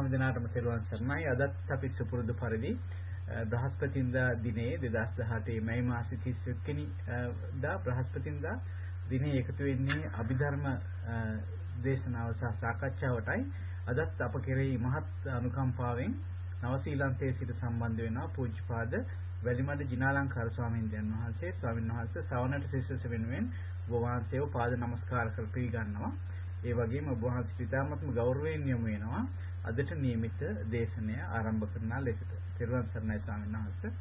හැමදිනාටම තෙරුවන් සරණයි. අදත් අපි සුපුරුදු පරිදි බ්‍රහස්පතින්දා දිනේ 2018 මැයි මාසේ 31 වෙනි දා බ්‍රහස්පතින්දා දිනේ එකතු වෙන්නේ අභිධර්ම දේශනාව සහ සාකච්ඡාවටයි. අදත් අප කෙරෙහි මහත් අනුකම්පාවෙන් නවසීලන්තයේ සිට සම්බන්ධ වෙනවා පූජ්‍යපාද වැලිමඩ ජිනාලංකාර ස්වාමීන් වහන්සේ ස්වාමීන් වහන්සේ සවනට ශිෂ්‍යස වෙනුවෙන් ඔබ වහන්සේව පාද නමස්කාර කර පිළිගන්නවා. ඒ වගේම ඔබ වහන්සේට ඉතාමත්ම ගෞරවයෙන් යොමු වෙනවා. අදට නියමිත දේශනය ආරම්භ කරන ලෙසට. ත්‍රිවන් සරණයි ස්වාමීන් වහන්සේ.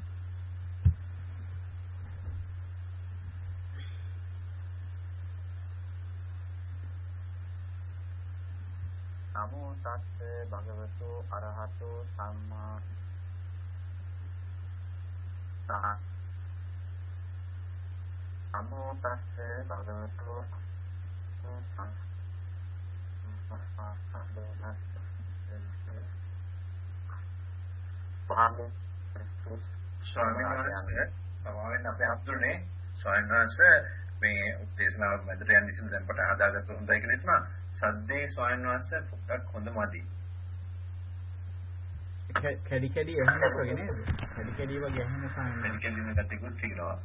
නමෝ තස්ස භගවතු අරහතෝ සම්මා නමෝ තස්ස භගවතු ස්වාමීන් වහන්සේ සමාවෙන් අපේ අතුරුනේ ස්වාමීන් වහන්සේ මේ දේශනාව මැදට යන ඉතින් දැන් පට හදාගත්ත හොඳයි කියලා හිතනවා සද්දේ ස්වාමීන් වහන්සේ පොඩ්ඩක් හොඳ මදි. කැඩි කැඩි ඇහෙනක් වගේ නේද? කැඩි කැඩි වගේ ඇහෙන ස්වාමීන් කැඩි කැඩි වෙන ගැටිකුත් තියෙනවා.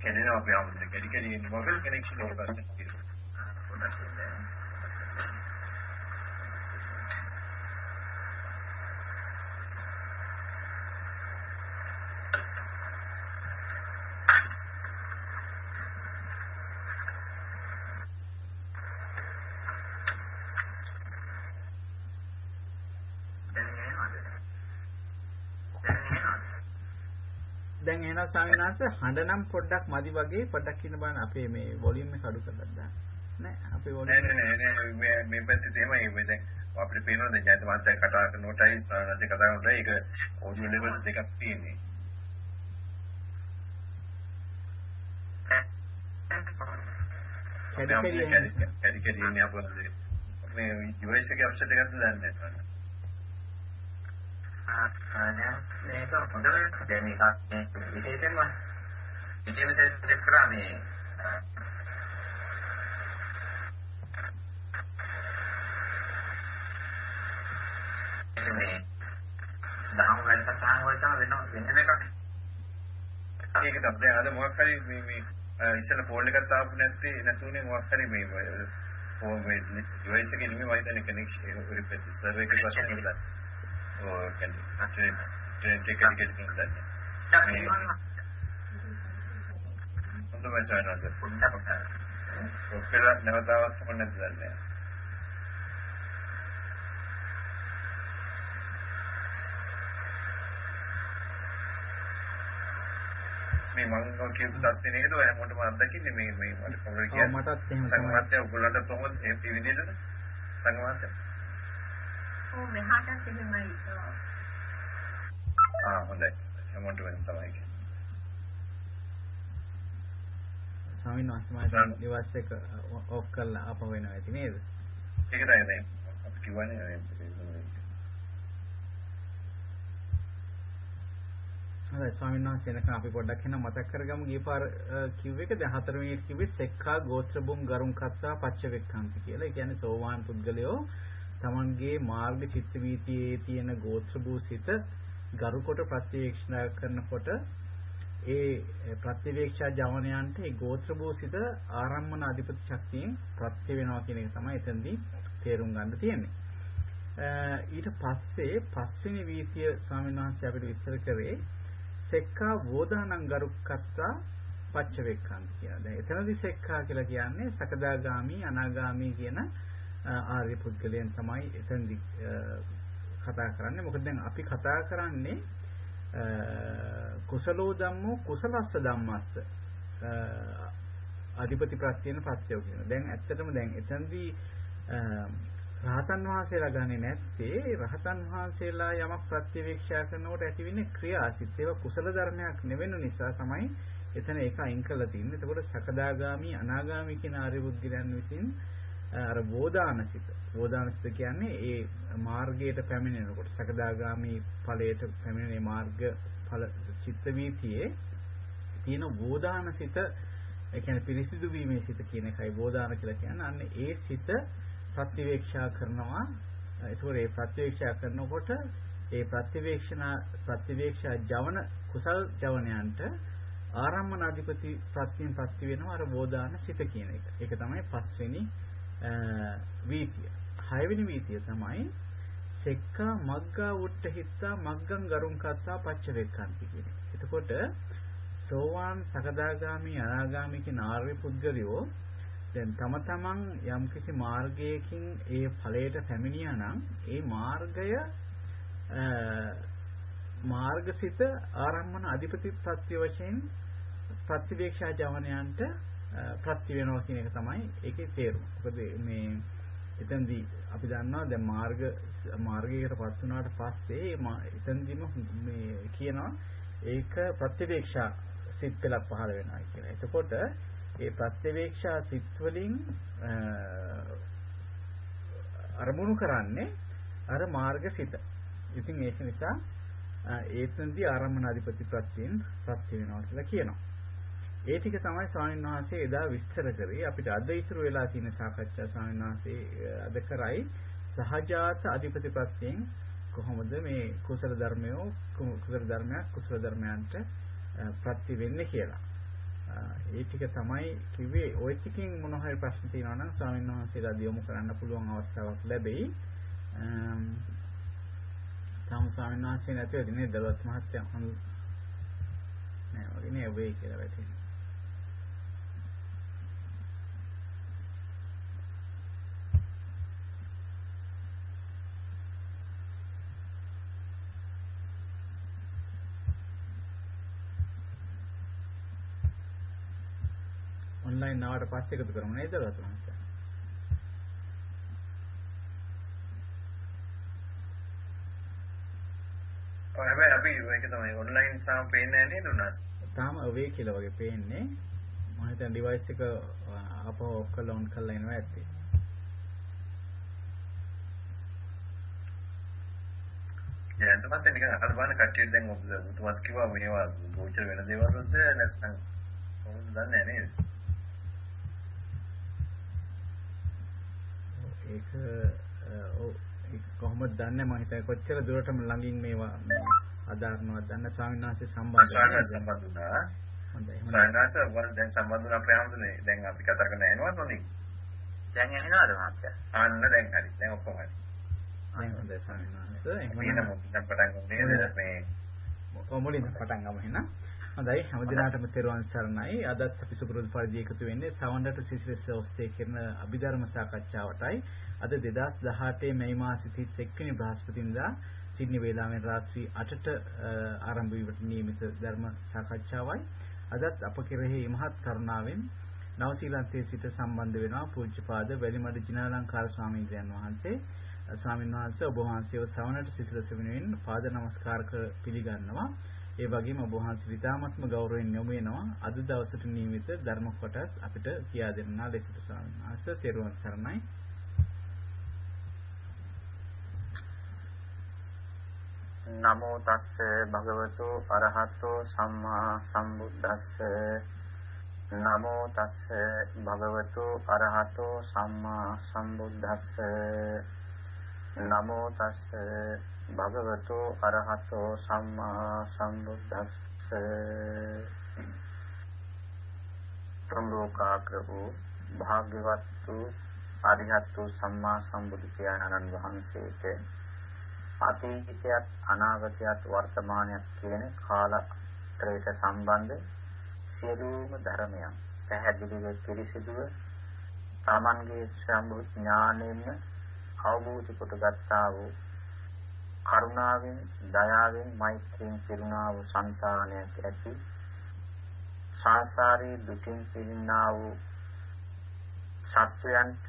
කැඩෙනවා අපි ආමුද කැඩි කැඩි ඉන්න මොකද කනෙක්ෂන් එක? ප්‍රශ්න එහෙනම් ස්වාමීන් වහන්සේ හඬ නම් පොඩ්ඩක් මදි වගේ පොඩ්ඩක් ඉන්න බලන්න අපේ මේ වොලියුම් එක අඩු කරලා දාන්න. නෑ අපේ වොලියුම් නෑ නෑ නෑ මේ මේ පැත්තේ තමයි මේ දැන් අපිට පේනවා දැන් ජයත මහත්තයා කතා කරනකොටයි නැසෙ කතා කරනකොට ඒක ඔඩියෝ ලෙවල්ස් දෙකක් තියෙන්නේ. කැඩි කැඩි ඉන්නේ අපෝ මේ ඩිවයිස් එකේ අප්සෙට් එකක්ද දන්නේ නැහැ. මේක හොඳට දැන් මේක විශේෂයෙන්ම විශේෂ සෙට් කරා මේ මේ දහම් වැඩසටහන් වලට වෙන වෙන එකක් ඒක තමයි අද මොකක් හරි මේ මේ ඉස්සෙල්ල ෆෝල්ඩ් එකක් තාපු නැත්තේ නැතුනේ මොකක් හරි මේ ෆෝන් මේ ඩිවයිස් එකේ නෙමෙයි වයින් කනෙක්ෂන් එක රිපෙට් සර්වර් එකේ ප්‍රශ්නයක් නේද or can train train take a ticket from that. හොඳයි සයනස පොඩ්ඩක් ඔක්කොලා නැවතාවක් මොනවද දන්නේ මේ මම කියපු தත්ත්වේ නේද ඔය හැමෝටම අත්දකින්නේ මේ මේ මට කවුරු කියන්නේ මටත් එහෙම සංගමත්ය ඔයගොල්ලන්ට කොහොමද මේ විදිහට සංගමත්ය ඔව් මෙහාටත් එහෙමයි. ආ හොඳයි. හැමෝටම වෙන තමයි කියන්නේ. ස්වාමීන් වහන්සේ මම ඩිවයිස් එක ඔෆ් කරලා ආපහු වෙනවා ඇති නේද? ඒක තමයි දැන් අපි කියවනේ හරි ස්වාමීන් වහන්සේ එනකන් අපි පොඩ්ඩක් එන මතක් කරගමු ගිය පාර කිව්ව එක දැන් හතර මිනිත් කිව්වේ සෙක්ඛා ගෝත්‍රබුම් ගරුම් කත්තා පච්චවෙක්ඛන්ති කියලා. ඒ කියන්නේ සෝවාන් පුද්ගලයෝ තමන්ගේ මාර්ග චිත්ත වීතියේ තියෙන ගෝත්‍ර භූසිත ගරු කොට ප්‍රත්‍යක්ෂණය කරනකොට ඒ ප්‍රතිවේක්ෂා ජවනයන්ට ඒ ගෝත්‍ර භූසිත ආරම්මන අධිපති ශක්තියෙන් ප්‍රත්‍ය වෙනවා කියන එක තමයි එතනදී තේරුම් ගන්න තියෙන්නේ. ඊට පස්සේ පස්වෙනි වීතිය ස්වාමීන් වහන්සේ අපිට විස්තර කරේ සෙක්කා වෝදානං ගරුක්කත්තා පච්චවෙක්ඛන්ති කියලා. දැන් එතනදී සෙක්කා කියලා කියන්නේ සකදාගාමි අනාගාමි කියන ආර්ය පුද්ගලයන් තමයි එතෙන්දි කතා කරන්නේ. මොකද දැන් අපි කතා කරන්නේ කුසලෝ ධම්මෝ කුසලස්ස ධම්මස්ස අධිපති ප්‍රත්‍යයන ප්‍රත්‍යය කියන. දැන් ඇත්තටම දැන් එතෙන්දී රහතන් වහන්සේලා ගන්නේ නැත්තේ රහතන් වහන්සේලා යමක් ප්‍රතිවේක්ෂා කරනකොට ඇතිවෙන්නේ ක්‍රියාසිත ඒවා කුසල ධර්මයක් නෙවෙන නිසා තමයි එතන ඒක අයින් කරලා තින්නේ. එතකොට සකදාගාමි අනාගාමි කියන ආර්ය බුද්ධිලයන් විසින් අර වෝදානසිත වෝදානසිත කියන්නේ ඒ මාර්ගයට පැමිණෙනකොට සකදාගාමි ඵලයට පැමිණෙන මාර්ග ඵල චිත්ත වීතියේ තියෙන වෝදානසිත ඒ කියන්නේ පිරිසිදු වීමේ සිත කියන එකයි වෝදාන කියලා කියන්නේ. අන්න ඒ සිත ප්‍රතිවේක්ෂා කරනවා ඒකෝර ඒ ප්‍රතිවේක්ෂා කරනකොට ඒ ප්‍රතිවේක්ෂණ ප්‍රතිවේක්ෂා ජවන කුසල් ජවනයන්ට ආරම්මන අධිපති ප්‍රත්‍යයෙන් ප්‍රති වෙනවා අර බෝධාන සිත කියන එක. ඒක තමයි පස්වෙනි වීතිය. හයවෙනි වීතිය තමයි සෙක්කා මග්ගා උට්ට හිත්තා මග්ගං ගරුං කත්තා පච්චවෙක්ඛන්ති කියන එක. එතකොට සෝවාන් සකදාගාමි අනාගාමි කියන ආර්ය පුද්ගලයෝ දැන් තම තමන් යම්කිසි මාර්ගයකින් ඒ ඵලයට පැමිණියා නම් ඒ මාර්ගය මාර්ගසිත ආරම්මන අධිපති ප්‍රත්‍ය වශයෙන් ප්‍රතිවේක්ෂා ජවනයන්ට ප්‍රත්‍ය වෙනවා කියන එක තමයි ඒකේ තේරුම. මොකද මේ එතෙන්දී අපි දන්නවා දැන් මාර්ග මාර්ගයකටපත් වුණාට පස්සේ එතෙන්දීම මේ කියනවා ඒක ප්‍රතිවේක්ෂා සිත් පෙළක් පහළ වෙනවා කියලා. එතකොට ඒ ප්‍රතිවේක්ෂා සිත් වලින් අරමුණු කරන්නේ අර මාර්ගසිත. ඉතින් ඒක නිසා ඒතනදී ආරම්මනාධිපති ප්‍රත්‍යයෙන් ප්‍රත්‍ය වෙනවා කියලා කියනවා. ඒ ටික තමයි ස්වාමීන් වහන්සේ එදා විස්තර කරේ අපිට අද ඉතුරු වෙලා තියෙන සාකච්ඡා ස්වාමීන් වහන්සේ අද කරයි සහජාත අධිපති ප්‍රත්‍යයෙන් කොහොමද මේ කුසල ධර්මයෝ කුසල ධර්මයක් කුසල ධර්මයන්ට ප්‍රත්‍ය වෙන්නේ කියලා. ඒ ටික තමයි කිව්වේ ওই ටිකෙන් මොන හරි ප්‍රශ්න තියෙනවා නම් ස්වාමීන් වහන්සේලා යොමු කරන්න පුළුවන් අවස්ථාවක් ලැබෙයි. තාම ස්වාමීන් වහන්සේ නැතිවද නේද දලවත් මහත්තයා හඳු නෑ වගේ නේ වෙයි කියලා වැටෙනවා. ඔන්ලයින් ආවට පස්සේ එකතු කරමු නේද දලවත් මහත්තයා? ඔය හැබැයි අපි මේක තමයි ඔන්ලයින් සාම පේන්නේ නැහැ නේද උනාස්? තාම අවේ කියලා වගේ පේන්නේ. මම හිතන ඩිවයිස් එක අපව ඔෆ් කරලා ඔන් කරලා එනවා ඇත්තේ. දැන් තමයි නිකන් අහල බලන කට්ටිය දැන් ඔබතුමාත් කිව්වා මේවා ගෝචර වෙන දේවල් වලද නැත්නම් කොහොමද දන්නේ නේද? ඒක කොහොමද දන්නේ මම හිතන්නේ කොච්චර දුරටම ළඟින් මේවා අදාරනවද දන්න ස්වාමීන් වහන්සේ සම්බන්ධ සම්බන්ධ වුණා. හොඳයි ස්වාමීන් වහන්සේ දැන් සම්බන්ධ වුණා අපේ හැමෝටම දැන් අපි කතා කරන ඇහෙනවද හොඳින්? දැන් ඇහෙනවද මහත්තයා? අන්න දැන් හරි. දැන් ඔක්කොම හරි. දැන් හොඳයි ස්වාමීන් වහන්සේ එහෙනම් දැන් පටන් ගන්නේ මේ කොමුලින් පටන් ගමු එහෙනම් හොඳයි හැමදිනාටම තෙරුවන් සරණයි අදත් අපි සුපුරුදු පරිදි එකතු වෙන්නේ සවන්ඩට සිසිලස ඔස්සේ කරන අභිධර්ම සාකච්ඡාවටයි අද 2018 මැයි මාසේ 31 වෙනි බ්‍රහස්පතින්දා සිඩ්නි වේලාවෙන් රාත්‍රී 8ට ආරම්භ වීමට නියමිත ධර්ම සාකච්ඡාවයි. අදත් අප කෙරෙහි මහත් කරුණාවෙන් නවසීලන්තයේ සිට සම්බන්ධ වෙනවා පූජ්‍යපාද වැලිමඩ ජිනාලංකාර ස්වාමීන් වහන්සේ. ස්වාමීන් වහන්සේ ඔබ වහන්සේව සවනට සිසිලස වෙනුවෙන් පාද නමස්කාර කර පිළිගන්නවා. ඒ වගේම ඔබ වහන්සේ විතාමත්ම ගෞරවයෙන් යොමු වෙනවා. අද දවසට නියමිත ධර්ම කොටස් අපිට කියා දෙන්නා ලෙසට ස්වාමීන් වහන්සේ තෙරුවන් සරණයි. නමෝ තස්ස භගවතු අරහතෝ සම්මා සම්බුද්දස්ස. නමෝ තස්ස භගවතු අරහතෝ සම්මා සම්බුද්දස්ස. නමෝ තස්ස භගවතු අරහතෝ සම්මා සම්බුද්දස්ස. තුන්ලෝකාග්‍ර වූ භාග්‍යවත් වූ අරිහත් වූ සම්මා සම්බුදු පියාණන් වහන්සේට අතීතයත් අනාගතයත් වර්තමානයත් කියන කාලත්‍රයට සම්බන්ධ සියලුම ධර්මයන් පැහැදිලිව පිළිසිදුව තමන්ගේ සම්බු ඥාණයෙන් අවබෝධ කොට ගත්තා වූ කරුණාවෙන් දයාවෙන් මෛත්‍රියෙන් පිරුණා වූ సంతානයක් ඇති සංසාරේ දුකින් පිරිනා වූ සත්වයන්ට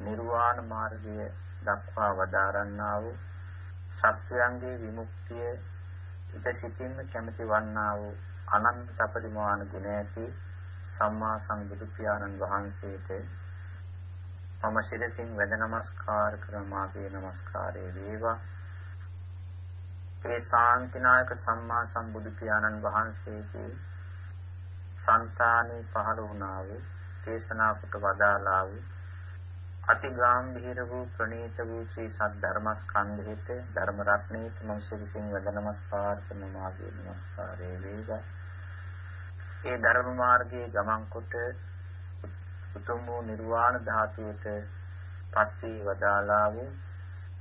නිර්වාණ මාර්ගය දක්වා වදාරන්නා වූ සත්වයන්ගේ විමුක්තිය ඉත සිතින්ම කැමති වන්නා වූ අනන්ත පරිමාණ ගුණ ඇති සම්මා සම්බුදු පියාණන් වහන්සේට මම සිරසින් වැඳ නමස්කාර කරමාගේ නමස්කාරය වේවා. ඒ ශාන්තිනායක සම්මා සම්බුදු පියාණන් වහන්සේගේ సంతානේ පහළ වුණා වූ දේශනා කොට වදාලා වූ අති ගාම්භීර වූ ප්‍රණීත වූ ශ්‍රී සද්ධර්මස්කන්ධයට ධර්ම රත්නයේ මනුෂ්‍ය විසින් වද නමස්කාර කරන මාගේ නමස්කාරේ වේවා. ඒ ධර්ම මාර්ගයේ ගමන් කොට උතුම් වූ නිර්වාණ ධාතුවට පත් වී වදාලා වූ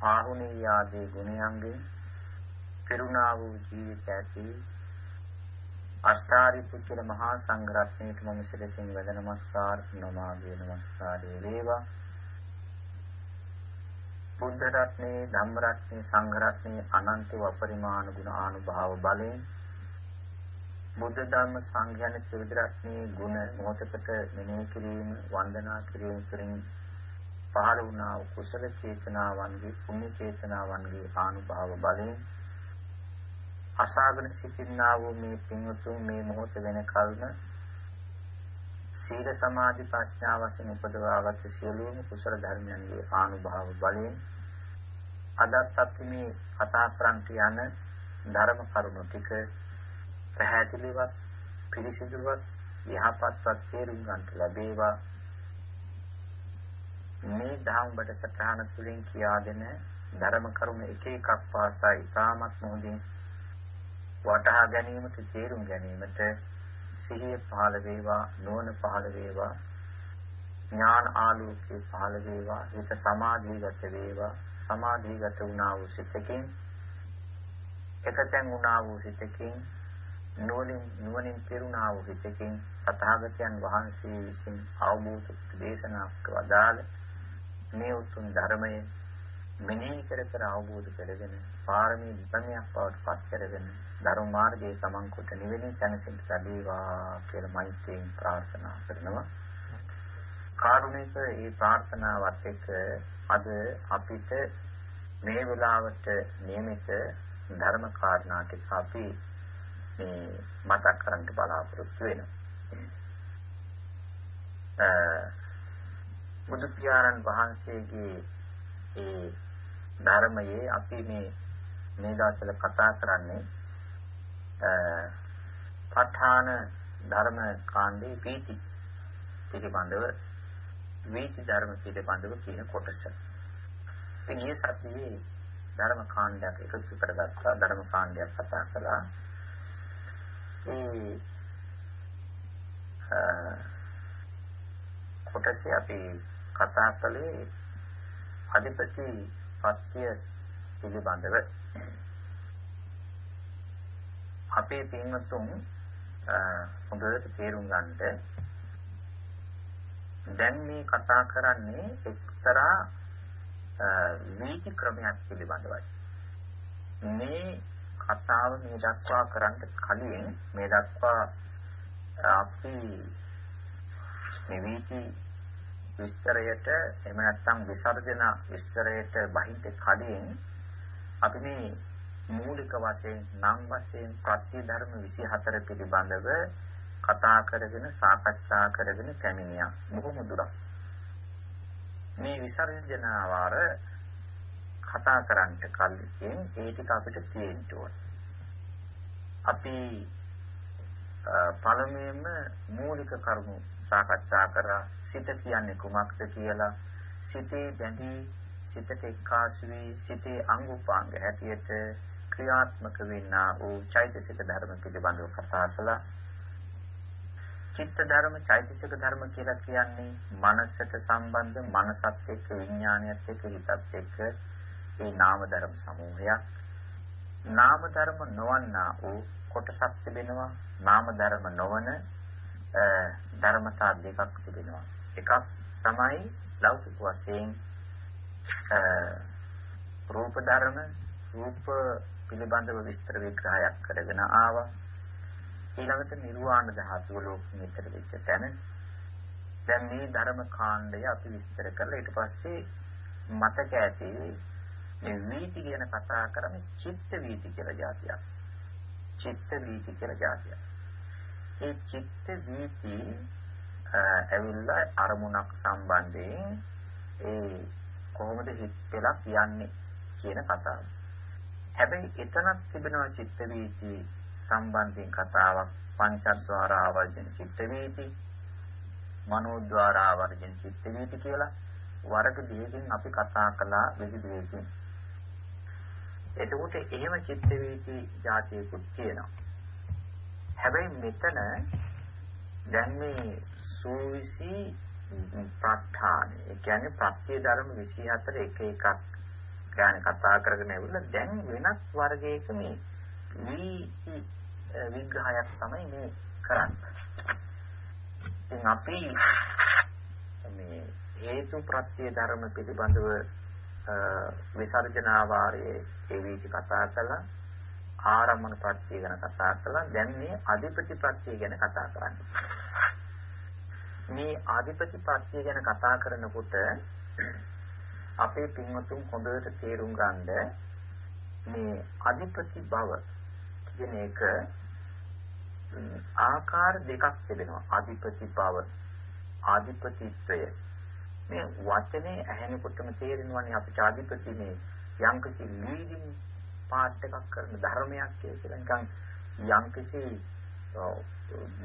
ආහුණී ආදී ගුණයන්ගෙන් පිරුණා වූ ජීවිත ඇති අෂ්ටාරි පුත්‍ර මහා සංඝරත්නයට මම සිතකින් වැඳ නමස්කාර නමාගේ නමස්කාරය වේවා. බුද්ධ රත්නේ ධම්ම රත්නේ සංඝ රත්නේ අනන්ත වපරිමාණ ගුණ ආනුභාව බලයෙන් බුද්ධ ධර්ම සංඝයන ත්‍රිවිධ රත්නේ ගුණ මොහොතකට මෙනෙහි කිරීම වන්දනා කිරීම තුළින් පහළ වුණා වූ කුසල චේතනාවන්ගේ පුණ්‍ය චේතනාවන්ගේ ආනුභාව බලයෙන් අසාගෙන සිටිනා වූ මේ පින්වතුන් මේ මොහොත වෙන කල්ම සීල සමාධි ප්‍රඥා වශයෙන් උපදවාගත් සියලුම කුසල ධර්මයන්ගේ ආනුභාව බලයෙන් අදත් අපි මේ කතා කරන්ට යන ධර්ම කරුණු ටික පැහැදිලිවත් පිළිසිදුවත් යහපත්වත් තේරුම් ගන්නට ලැබේවා. මේ ධම් බඩසටහන තුළින් කියා දෙන ධර්ම කරුණු එක එකක් පාසා ඉතාමත් මොහොතින් වටහා ගැනීමට තේරුම් ගැනීමට සිහිය පහළ වේවා නුවණ පහළ වේවා ඥාන ආලෝකයේ පහළ වේවා හිත සමාධිගත වේවා. සමාධිගත වුණා වූ සිතකින් එකතෙන් වුණා වූ සිතකින් නුවණින් නුවණින් පිරුණා වූ හිතකින් තථාගතයන් වහන්සේ විසින් අවබෝධ දේශනා කරවදාළ මේ උතුම් ධර්මයේ මෙනෙහි කර කර අවබෝධ කරගෙන පාරමී ධර්මයක් බවට පත් කරගෙන ධර්ම මාර්ගයේ සමන් කොට නිවෙන සැනසෙන්න ලැබේවා කියලා මෛත්‍රියෙන් ප්‍රාර්ථනා කරනවා. කාරුණික මේ ප්‍රාර්ථනාවත් එක්ක අද අපිට මේ වෙලාවට නියමිත ධර්ම කාරණා ටික අපි මේ මතක් කරන්න බලාපොරොත්තු වෙනවා. බුදු පියාණන් වහන්සේගේ ඒ ධර්මයේ අපි මේ මේ දවස්වල කතා කරන්නේ ප ဋ ාණ ධර්ම කාණ්ඩේ වීති පිළිබඳව වීති ධර්ම පිළිබඳව කියන කොටස. ඉතින් මේ සතියේ ධර්ම කාණ්ඩයක් එකතු කරගත්තා ධර්ම කාණ්ඩයක් කතා කළා. ඒ කොටසේ අපි කතා කළේ අධිපති පත්‍ය පිළිබඳව අපේ පින්වතුන් හොඳට තේරුම් ගන්නට දැන් මේ කතා කරන්නේ එක්තරා නීති ක්‍රමයක් පිළිබඳවයි. මේ කතාව මේ දක්වා කරන්න කලින් මේ දක්වා අපි මේ වීති විස්තරයට එහෙම නැත්නම් විසර්ජන විස්තරයට බහින්ද කලින් අපි මේ මූලික වශයෙන් නම් වශයෙන් ප්‍රත්‍ය ධර්ම 24 පිළිබඳව කතා කරගෙන සාකච්ඡා කරගෙන පැමිණියා. බොහොම දුරක්. මේ විසර්ජන වාර කතා කරන්නට කලින් ඒ ටික අපිට තියෙන්න ඕන. අපි පළමුවෙන්ම මූලික කරුණු සාකච්ඡා කරා. සිත කියන්නේ කුමක්ද කියලා. සිතේ බැඳී සිතට එක්කාසු වී සිතේ අංග උපාංග හැටියට ක්‍රියාත්මක වෙන්නා වූ චෛතසික ධර්ම පිළිබඳව කතා කළා. චිත්ත ධර්ම චෛතසික ධර්ම කියලා කියන්නේ මනසට සම්බන්ධ මනසත් එක්ක විඥානයත් එක්ක හිතත් එක්ක ඒ නාම ධර්ම සමූහයක්. නාම ධර්ම නොවන්නා වූ කොටසක් තිබෙනවා. නාම ධර්ම නොවන ධර්මතා දෙකක් තිබෙනවා. එකක් තමයි ලෞකික වශයෙන් රූප ධර්ම රූප පිළිබඳව විස්තර විග්‍රහයක් කරගෙන ආවා. ඊළඟට නිර්වාණ ධාතුව ලෝකෙ විතර වෙච්ච තැන දැන් මේ ධර්ම කාණ්ඩය අපි විස්තර කරලා ඊට පස්සේ මතක ඇති මේ වීති කියන කතා කරන්නේ චිත්ත වීති කියලා જાතියක්. චිත්ත වීති කියලා જાතියක්. ඒ චිත්ත වීති ඇවිල්ලා අරමුණක් සම්බන්ධයෙන් ඒ කොහොමද හිත පෙළක් යන්නේ කියන කතාව. හැබැයි එතනක් තිබෙනවා චිත්ත වීති සම්බන්ධයෙන් කතාවක් පංචද්වාර ආවර්ජන චිත්ත වීති මනෝද්වාර ආවර්ජන චිත්ත වීති කියලා වර්ග දෙකකින් අපි කතා කළා විවිධ දෙකකින්. එතකොට එහෙම චිත්ත වීති જાතියකුත් තියෙනවා. හැබැයි මෙතන දැන් මේ සූවිසි ප ဋ ාණ ඒ කියන්නේ ප්‍රත්‍ය ධර්ම 24 එක එකක් ගැන කතා කරගෙන ඇවිල්ලා දැන් වෙනස් වර්ගයක මේ වීති විග්‍රහයක් තමයි මේ කරන්නේ. ඉතින් අපි මේ හේතු ප්‍රත්‍ය ධර්ම පිළිබඳව විසර්ජනා වාරයේ ඒ වීති කතා කළා. ආරම්මන ප්‍රත්‍ය ගැන කතා කළා. දැන් මේ අධිපති ප්‍රත්‍ය ගැන කතා කරන්නේ. මේ අධිපති ප්‍රත්‍ය ගැන කතා කරනකොට අපේ පින්වතුන් හොඳට තේරුම් ගන්න මේ අධිපති බව කියන එක ආකාර දෙකක් තිබෙනවා. අධිපති බව ආධිපතිත්වය. මේ වචනේ ඇහෙනකොටම තේරෙනවානේ අපිට අධිපති මේ යම්කිසි ලීඩින් පාර්ට් එකක් කරන ධර්මයක් කියලා. නිකන් යම්කිසි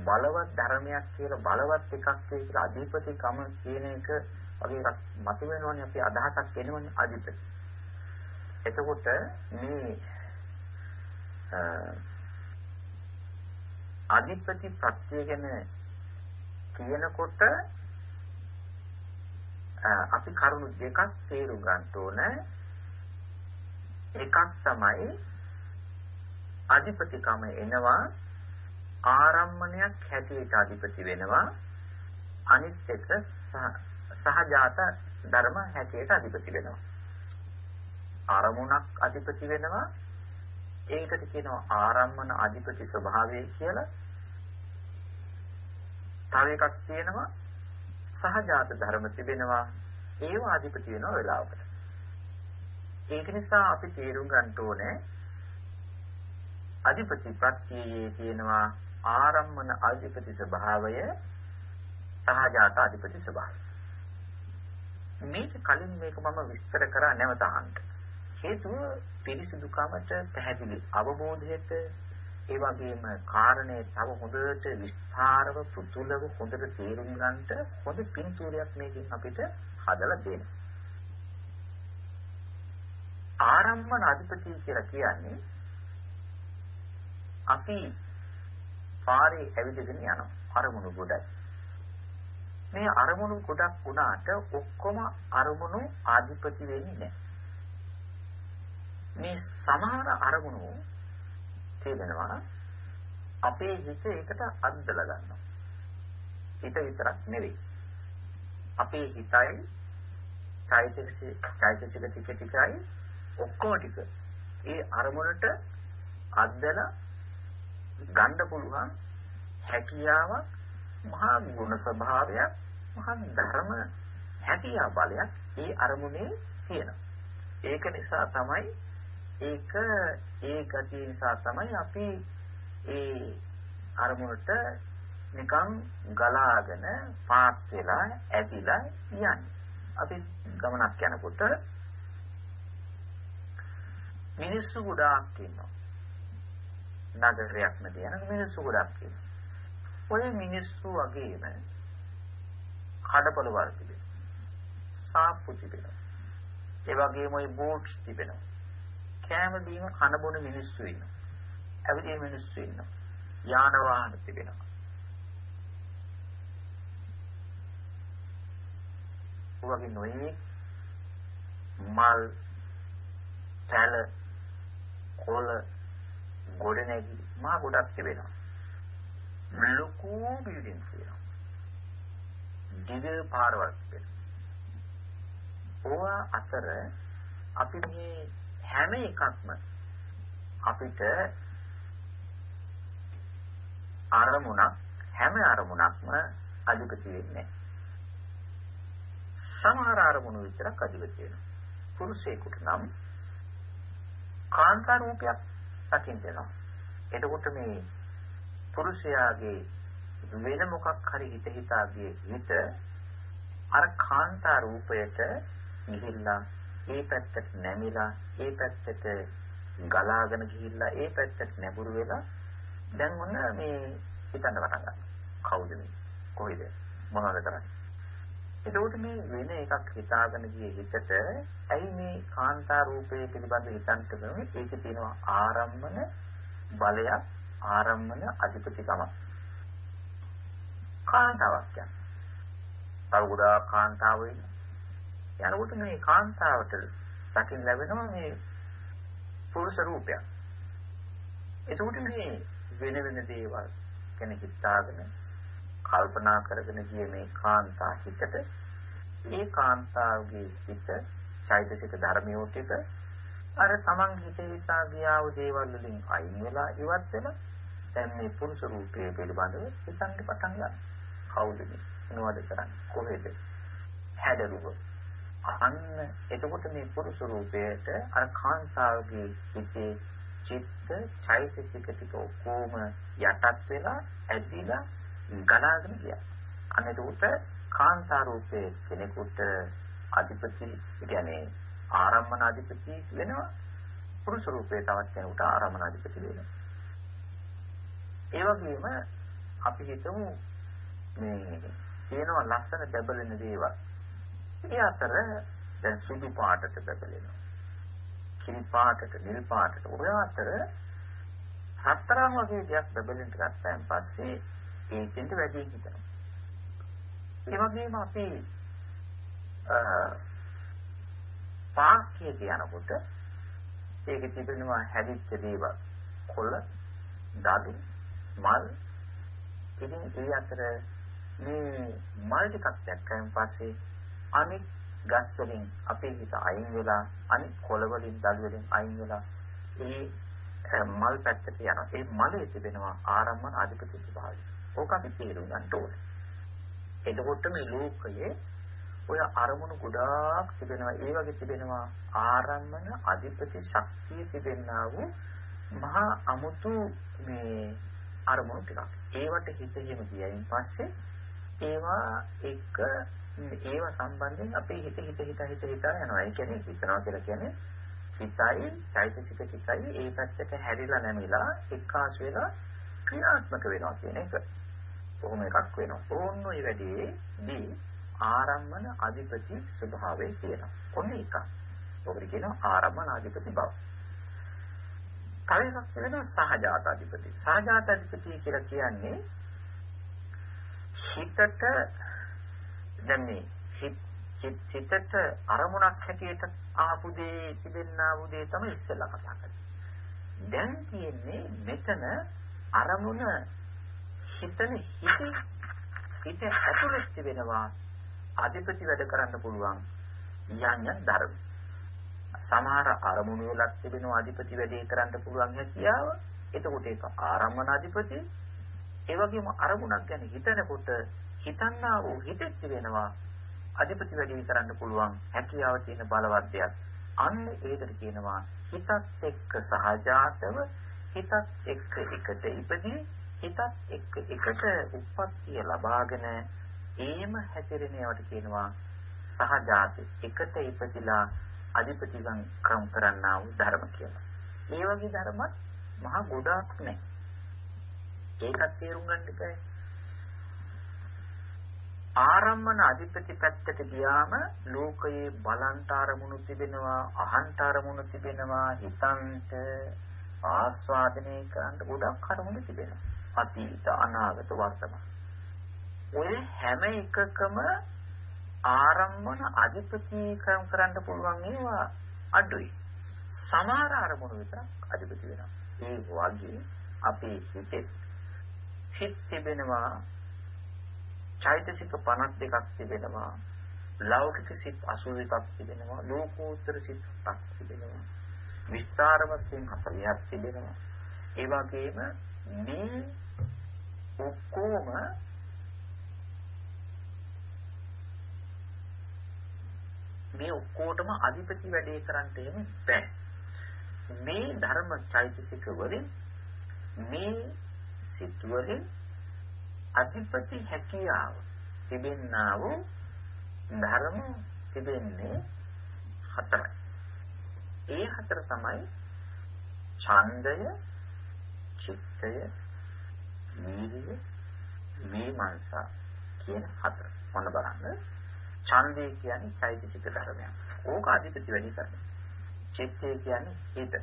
බලවත් ධර්මයක් කියලා බලවත් එකක් කියලා අධිපතිකම කියන එක වගේ එකක් මත වෙනවනේ අපි අදහසක් එනවනේ අධිපති. එතකොට මේ අධිපති ප්‍රත්‍ය ගැන කියනකොට අපි කරුණු දෙකක් තේරුම් ගන්න ඕන. එකක් තමයි අධිපතිකම එනවා ආරම්මණයක් හැටියට අධිපති වෙනවා අනිත් එක සහජාත ධර්ම හැටියට අධිපති වෙනවා ආරමුණක් අධිපති වෙනවා ඒකට කියනවා ආරම්මන අධිපති ස්වභාවය කියලා තව එකක් තියෙනවා සහජාත ධර්ම තිබෙනවා ඒව අධිපති වෙනවා වෙලාවකට. ඒක නිසා අපි තේරුම් ගන්න ඕනේ අධිපති ප්‍රත්‍යයේ තියෙනවා ආරම්මන අධිපති ස්වභාවය සහජාත අධිපති ස්වභාවය. මේක කලින් මේක මම විස්තර කරා නැවත අහන්න. හේතුව පිරිසිදුකමට පැහැදිලි අවබෝධයට ඒ වගේම කාරණේ තව හොඳට විස්තරව පුදුලව හොඳට තේරුම් ගන්නට හොඳ පින්තූරයක් මේකෙන් අපිට හදලා දෙන්න. ආරම්භන අධිපති කියලා කියන්නේ අපි පාරේ ඇවිදගෙන යනවා අරමුණු ගොඩයි. මේ අරමුණු ගොඩක් වුණාට ඔක්කොම අරමුණු ආධිපති වෙන්නේ නැහැ. මේ සමහර අරමුණු තේරෙනවා අපේ හිත ඒකට අද්දලා ගන්නවා. හිත විතරක් නෙවෙයි. අපේ හිතයි චෛතසික චෛතසික ටික ටිකයි ඔක්කොම ටික ඒ අරමුණට අද්දලා ගන්න පුළුවන් හැකියාවක් මහා ගුණ ස්වභාවයක් මහා ධර්ම හැකියා බලයක් ඒ අරමුණේ තියෙනවා. ඒක නිසා තමයි ඒක ඒ ගතිය නිසා තමයි අපි ඒ අරමුණට නිකන් ගලාගෙන පාත් වෙලා ඇදිලා යන්නේ. අපි ගමනක් යනකොට මිනිස්සු ගොඩාක් ඉන්නවා. නගරයක් නැද යන මිනිස්සු ගොඩාක් ඉන්නවා. ඔය මිනිස්සු වගේම කඩපල වර්ග තිබෙනවා. සාප්පු තිබෙනවා. ඒ වගේම ওই බෝට්ස් තිබෙනවා. කෑම බීම කන බොන මිනිස්සු ඉන්නවා. ඇවිදින මිනිස්සු ඉන්නවා. යාන වාහන තිබෙනවා. වගේ නොයේ මල් පැල කොළ ගොඩනැගිලි මා ගොඩක් තිබෙනවා. ලොකු බිල්ඩින්ස් තියෙනවා. දිග පාරවල් තිබෙනවා. ඕවා අතර අපි මේ හැම එකක්ම අපිට අරමුණක් හැම අරමුණක්ම අධිපති වෙන්නේ සමහර අරමුණු විතරක් අධිපති වෙනවා පුරුෂයෙකුට නම් කාන්තා රූපයක් දකින්න වෙනවා එතකොට මේ පුරුෂයාගේ වෙන මොකක් හරි හිත හිතාගේ හිත අර කාන්තා රූපයට ගිහිල්ලා ඒ පැත්තට නැමිලා ඒ පැත්තට ගලාගෙන ගිහිල්ලා ඒ පැත්තට නැඹුරු වෙලා දැන් ඔන්න මේ හිතන්න පටන් ගන්නවා. කවුද මේ? කොහෙද? මොනවද කරන්නේ? එතකොට මේ වෙන එකක් හිතාගෙන ගිය හිතට ඇයි මේ කාන්තා රූපයේ පිළිබඳ හිතන්න බැරි ඒකේ තියෙනවා ආරම්මන බලයක් ආරම්මන අධිපතිකමක් කාන්තාවක් කියන්නේ. තව ගොඩාක් කාන්තාවෝ ඉන්නවා. යනකොට මේ කාන්තාවට දකින්න ලැබෙනවා මේ පුරුෂ රූපයක්. එතකොට මේ වෙන වෙන දේවල් ගැන හිතාගෙන කල්පනා කරගෙන ගිය මේ කාන්තා හිතට ඒ කාන්තාවගේ හිත චෛතසික ධර්මියෝ ටික අර තමන් හිතේ හිතා ගියා වූ දේවල් වලින් අයින් වෙලා ඉවත් වෙලා දැන් මේ පුරුෂ රූපය පිළිබඳව හිතන්න පටන් ගන්නවා. කවුද මේ? මොනවද කරන්නේ? කොහෙද? හැදරුව. අන්න එතකොට මේ පුරුෂ රූපයට අර කාන්තාවගේ හිතේ චිත්ත චෛතසික ටික ඔක්කොම යටත් වෙලා ඇදිලා ගලාගෙන ගියා. අන්න එතකොට කාන්තා රූපයේ කෙනෙකුට අධිපති කියන්නේ ආරම්මන අධිපති වෙනවා. පුරුෂ රූපයේ තවත් කෙනෙකුට ආරම්මන අධිපති වෙනවා. ඒ වගේම අපි හිතමු මේ තියෙනවා ලස්සන බබලෙන දේවල්. ඒ අතර දැන් සුදු පාටට බබලෙනවා. කිරි පාටට, නිල් පාටට ඔය අතර හතරම වගේ දෙයක් බබලෙන්න ගත්තාන් පස්සේ ඒකෙන්ට වැඩි හිතනවා. ඒ වගේම අපි පාක්කේ කියනකොට ඒකේ තිබෙනවා හැදිච්ච දේවල් කොළ, දඩු, මල්. ඉතින් ඒ අතර මේ මල් ටිකක් දැක්කයන් පස්සේ අනිත් ගස් වලින් අපේ හිත අයින් වෙලා අනිත් කොළ වලින් දළු වලින් අයින් වෙලා ඒ මල් පැත්තට යනවා. ඒ මලේ තිබෙනවා ආරම්මන අධිපති ස්වභාවය. ඕක අපි තේරුම් ගන්න ඕනේ. එතකොට මේ ලෝකයේ ඔය අරමුණු ගොඩාක් තිබෙනවා. ඒ වගේ තිබෙනවා ආරම්මන අධිපති ශක්තිය තිබෙනා වූ මහා අමුතු මේ අරමුණු ටිකක්. ඒවට හිත හිම ගියයින් පස්සේ ඒවා එක ඒවා සම්බන්ධයෙන් අපේ හිත හිත හිත හිත හිත යනවා. ඒ කියන්නේ හිතනවා කියලා කියන්නේ හිතයි චෛතසික හිතයි ඒ පැත්තට හැරිලා නැමිලා එක්කාසු වෙලා ක්‍රියාත්මක වෙනවා කියන එක. කොහොම එකක් වෙනවා. ඕන්න ඔය වැඩේදී ආරම්මන අධිපති ස්වභාවය කියනවා. ඔන්න එක. ඔකට කියනවා ආරම්මන අධිපති බව. තව එකක් වෙනවා සහජාත අධිපති. සහජාත අධිපති කියලා කියන්නේ හිතට දැන් මේ හිතට අරමුණක් හැටියට ආපු දේ තිබෙන්නා වූ දේ තමයි ඉස්සෙල්ලා කතා කරන්නේ. දැන් තියෙන්නේ මෙතන අරමුණ හිතන හිතේ හිත ඇතුළේ තිබෙනවා අධිපති වැඩ කරන්න පුළුවන් යන්න ධර්ම. සමහර අරමුණු වලක් තිබෙනවා අධිපති වැඩේ කරන්න පුළුවන් හැකියාව. එතකොට ඒක ආරම්මන අධිපති. ඒ වගේම අරමුණක් ගැන හිතනකොට හිතන්නා වූ හිතෙත් තිබෙනවා අධිපති වැඩේ කරන්න පුළුවන් හැකියාව තියෙන බලවත් දෙයක්. අන්න ඒකට කියනවා හිතත් එක්ක සහජාතව හිතත් එක්ක එකට ඉපදී හිතත් එක්ක එකට උප්පත්තිය ලබාගෙන ඒම හැසිරෙන ඒවට කියනවා සහජාති එකට ඉපදිලා අධිපතිගම් ක්‍රම කරන්නා වූ ධර්ම කියලා. මේ වගේ ධර්මත් මහා ගොඩාක් නැහැ. ඒකත් තේරුම් ගන්න ඉබේ. ආරම්මන අධිපති පැත්තට ගියාම ලෝකයේ බලන්ට අරමුණු තිබෙනවා අහන්ට අරමුණු තිබෙනවා හිතන්ට ආස්වාදනය කරන්න ගොඩක් අරමුණු තිබෙනවා අතීත අනාගත වර්තමාන ඔය හැම එකකම ආරම්මන අධිපතිකම් කරන්න පුළුවන් ඒවා අඩුයි. සමහර අරමුණු විතරක් අධිපති වෙනවා. ඒ වගේ අපේ හිතේ හිත තිබෙනවා චෛතසික 52ක් තිබෙනවා. ලෞකික සිත් 81ක් තිබෙනවා. ලෝකෝත්තර සිත් 7ක් තිබෙනවා. විස්තර වශයෙන් 40ක් තිබෙනවා. ඒ වගේම මේ ඔක්කොම මේ ඔක්කොටම අධිපති වැඩේ කරන්න එහෙම බෑ. මේ ධර්ම චෛතසික වලින් මේ සිත් වලින් අධිපති හැකියාව තිබෙන්නා වූ ධර්ම තිබෙන්නේ හතරයි. ඒ හතර තමයි ඡන්දය, චිත්තය, වීර්යය, විමර්ශා කියන හතර. මොන බලන්න ඡන්දේ කියන්නේ චෛතසික ධර්මයක්. ඕක අධිපති වැඩි කරන. චිත්තය කියන්නේ හිත.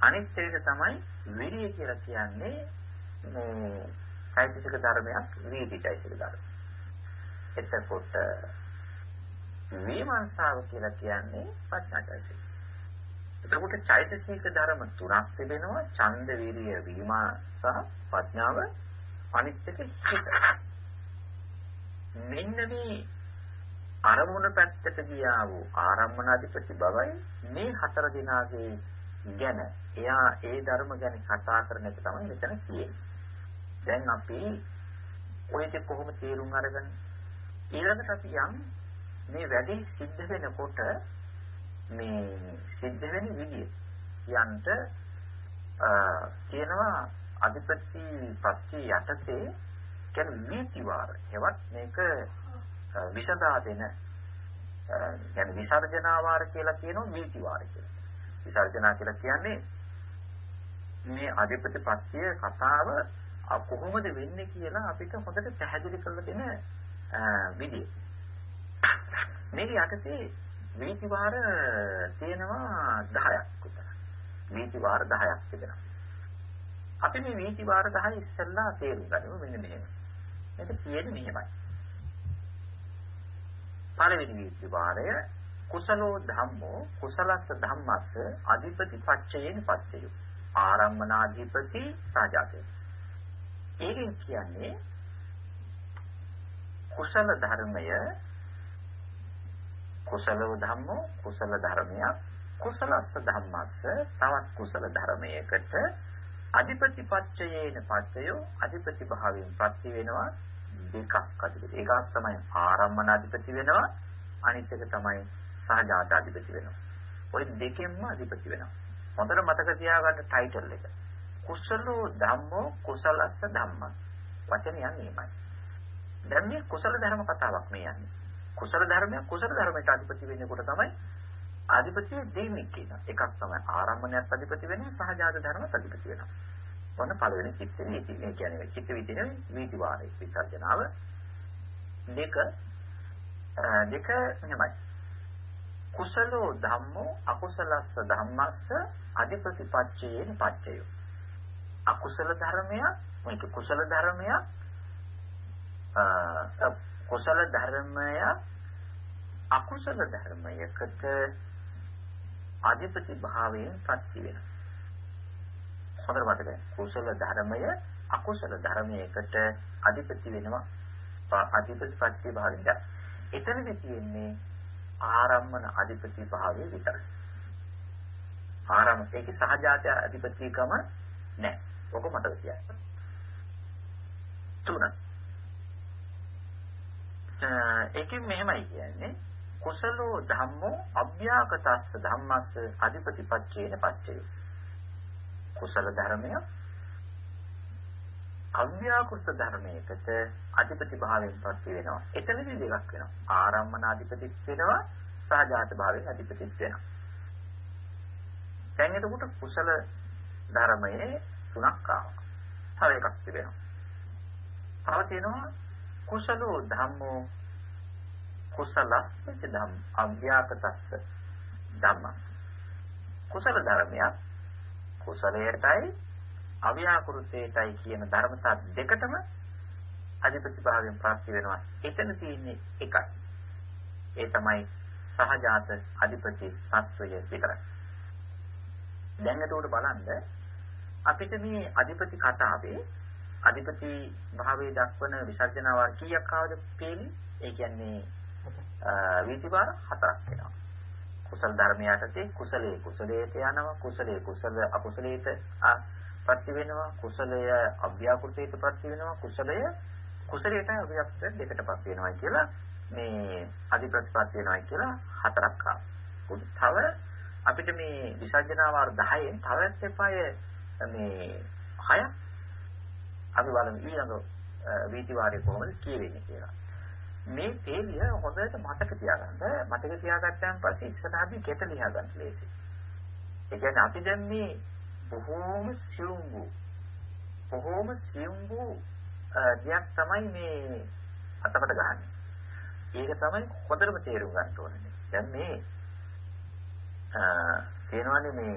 අනිත් එක තමයි විරිය කියලා කියන්නේ මේ චෛතසික ධර්මයක් වීති චෛතසික ධර්ම. එතකොට විමර්ශාව කියලා කියන්නේ ප්‍රඥා චෛතසික. එතකොට චෛතසික ධර්ම තුනක් තිබෙනවා ඡන්ද විරිය විමා සහ ප්‍රඥාව අනිත් එක හිත. මෙන්න මේ අරමුණ පැත්තට ගියා වූ ආරම්මනාධිපති බවයි මේ හතර දිනාගේ ගැන එයා ඒ ධර්ම ගැන කතා කරන එක තමයි මෙතන කියන්නේ. දැන් අපි ඔය ටික කොහොම තේරුම් අරගන්නේ? ඊළඟට අපි යම් මේ වැඩේ සිද්ධ වෙනකොට මේ සිද්ධ වෙන විදිය යන්ට කියනවා අධිපති පත්‍ය යටතේ කියන්නේ නීතිවාර. හෙවත් මේක විසඳා දෙන يعني විසර්ජනාවාර කියලා කියනවා නීතිවාර කියලා. විසර්ජනා කියලා කියන්නේ මේ අධිපති පත්‍ය කතාව කොහොමද වෙන්නේ කියලා අපිට හොඳට පැහැදිලි කරලා දෙන විදිය. මේක යටතේ වීතිවාර තියෙනවා 10ක් විතර. වීතිවාර 10ක් තිබෙනවා. අපි මේ වීතිවාර 10 ඉස්සෙල්ලා තේරුම් ගනිමු මෙන්න මෙහෙම. මේක කියන්නේ මෙහෙමයි. පළවෙනි වීතිවාරය කුසලෝ ධම්මෝ කුසලස්ස ධම්මස්ස අධිපති පච්චයේන පච්චයෝ. ආරම්මනාධිපති සාජාතේ ඒකෙන් කියන්නේ කුසල ධර්මය කුසලව ධම්මෝ කුසල ධර්මයක් කුසලස්ස ධම්මස්ස තවත් කුසල ධර්මයකට අධිපති පච්චයේන පච්චයෝ අධිපති භාවයෙන් ප්‍රති වෙනවා. දෙකක් අධිපති. එකක් තමයි ආරම්මන අධිපති වෙනවා අනිත් එක තමයි සහජාත අධිපති වෙනවා. ওই දෙකෙන්ම අධිපති වෙනවා. හොඳට මතක තියාගන්න ටයිටල් එක. කුසලෝ ධම්මෝ කුසලස්ස ධම්මස් වචන යන්නේ එමය දැන් මේ කුසල ධර්ම කතාවක් මේ යන්නේ. කුසල ධර්මයක් කුසල ධර්මයට අධිපති වෙන්නකොට තමයි අධිපතිය දෙන්නේ කියන එකක් තමයි ආරම්භණයත් අධිපති වෙන්නේ සහජාත ධර්මත් අධිපති වෙනවා. ඔන්න පළවෙනි චිත්ත නීති. ඒ කියන්නේ චිත්ත විදිනේ නීති වාරේ විසර්ජනාව. දෙක දෙක මෙහෙමයි. කුසලෝ ධම්මෝ අකුසලස්ස ධම්මස්ස අධිපති පච්චයේන පච්චයෝ. අකුසල ධර්මයක් මේක කුසල ධර්මයක් කුසල ධර්මයක් අකුසල ධර්මයකට අධිපති භාවයෙන් ප්‍රති වෙනවා. හොඳට මතකයි. කුසල ධර්මය අකුසල ධර්මයකට අධිපති වෙනවා. අධිපති ප්‍රති භාවයෙන්. එතනදී තියෙන්නේ ආරම්මන අධිපති භාවයේ විතරයි. ආරම්ම ඒකේ සහජාත අධිපතිකම නැහැ. ඔක මතක තියාගන්න. තුන. ඒකෙන් මෙහෙමයි කියන්නේ කුසලෝ ධම්මෝ අභ්‍යාකතස්ස ධම්මස්ස අධිපතිපච්චේන පච්චය. කුසල ධර්මය අව්‍යාකෘත ධර්මයකට අධිපති භාවයෙන් පත් වෙනවා. එතනදී දෙකක් වෙනවා. ආරම්මන අධිපති වෙනවා සහජාත භාවයෙන් අධිපති වෙනවා. දැන් එතකොට කුසල ධර්මයේ තුනක් ආවා. තව එකක් තිබෙනවා. තව තියෙනවා කුසලෝ ධම්මෝ කුසලස්ස ධම් අභ්‍යාපතස්ස ධම්මස් කුසල ධර්මයක් කුසලයටයි අව්‍යාකෘතයටයි කියන ධර්මතා දෙකටම අධිපති භාවයෙන් ප්‍රාප්ති වෙනවා. එතන තියෙන්නේ එකයි. ඒ තමයි සහජාත අධිපති සත්වය විතරයි. දැන් එතකොට බලන්න අපිට මේ අධිපති කතාවේ අධිපති භාවයේ දක්වන විසර්ජනාව කීයක් ආවද පේන්නේ? ඒ කියන්නේ වීතිවාර හතරක් වෙනවා. කුසල ධර්මයටදී කුසලයේ කුසලයට යනවා කුසලයේ කුසල අකුසලයට ප්‍රති වෙනවා කුසලය අභ්‍යාකෘතයට ප්‍රති වෙනවා කුසලය කුසලයට අභ්‍යාකෘත දෙකටපත් වෙනවා කියලා මේ අධිප්‍රතිපත් වෙනවා කියලා හතරක් තව අපිට මේ විසර්ජනාවාර 10න් තවත් එපාය මේ 6ක් අපි බලමු ඊළඟ වීතිවාරය කොහොමද කියවෙන්නේ කියලා. මේ තේලිය හොඳට මතක තියාගන්න. මතක තියාගත්තාන් පස්සේ ඉස්සරහදී ගෙත ලියා ගන්න ලේසි. ඒ කියන්නේ අපි දැන් මේ බොහෝම සියුම් වූ බොහෝම සියුම් වූ දෙයක් තමයි මේ අතපත ගහන්නේ. ඒක තමයි හොඳටම තේරුම් ගන්න ඕනේ. දැන් මේ තේනවනේ මේ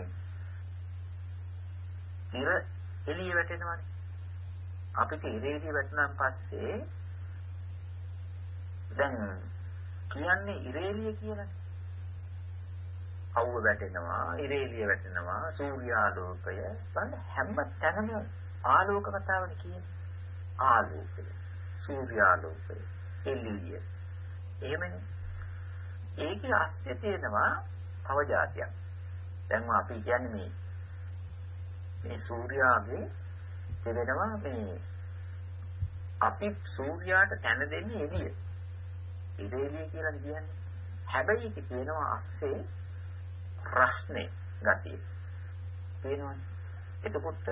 ඉර එළිය වැටෙනවනේ. අපිට ඉරේදී වැටුණාන් පස්සේ දැන් කියන්නේ ඉරේලිය කියලා. අවුව වැටෙනවා, ඉරේලිය වැටෙනවා, සූර්යාලෝකය. බලන්න හැම තැනම ආලෝක කතාවනේ කියන්නේ. ආලෝකය, සූර්යාලෝකය, එළිය. එහෙමනේ. ඒකේ අස්සේ තියෙනවා තව જાතියක්. දැන් අපි කියන්නේ මේ මේ සූර්යාගේ තිබෙනවා මේ අපි සූර්යාට තැන දෙන්නේ එළිය. ඉරේලිය කියලා කියන්නේ. හැබැයි ඒක තියෙනවා අස්සේ ප්‍රශ්නේ ගතිය. තේනවනේ. එතකොට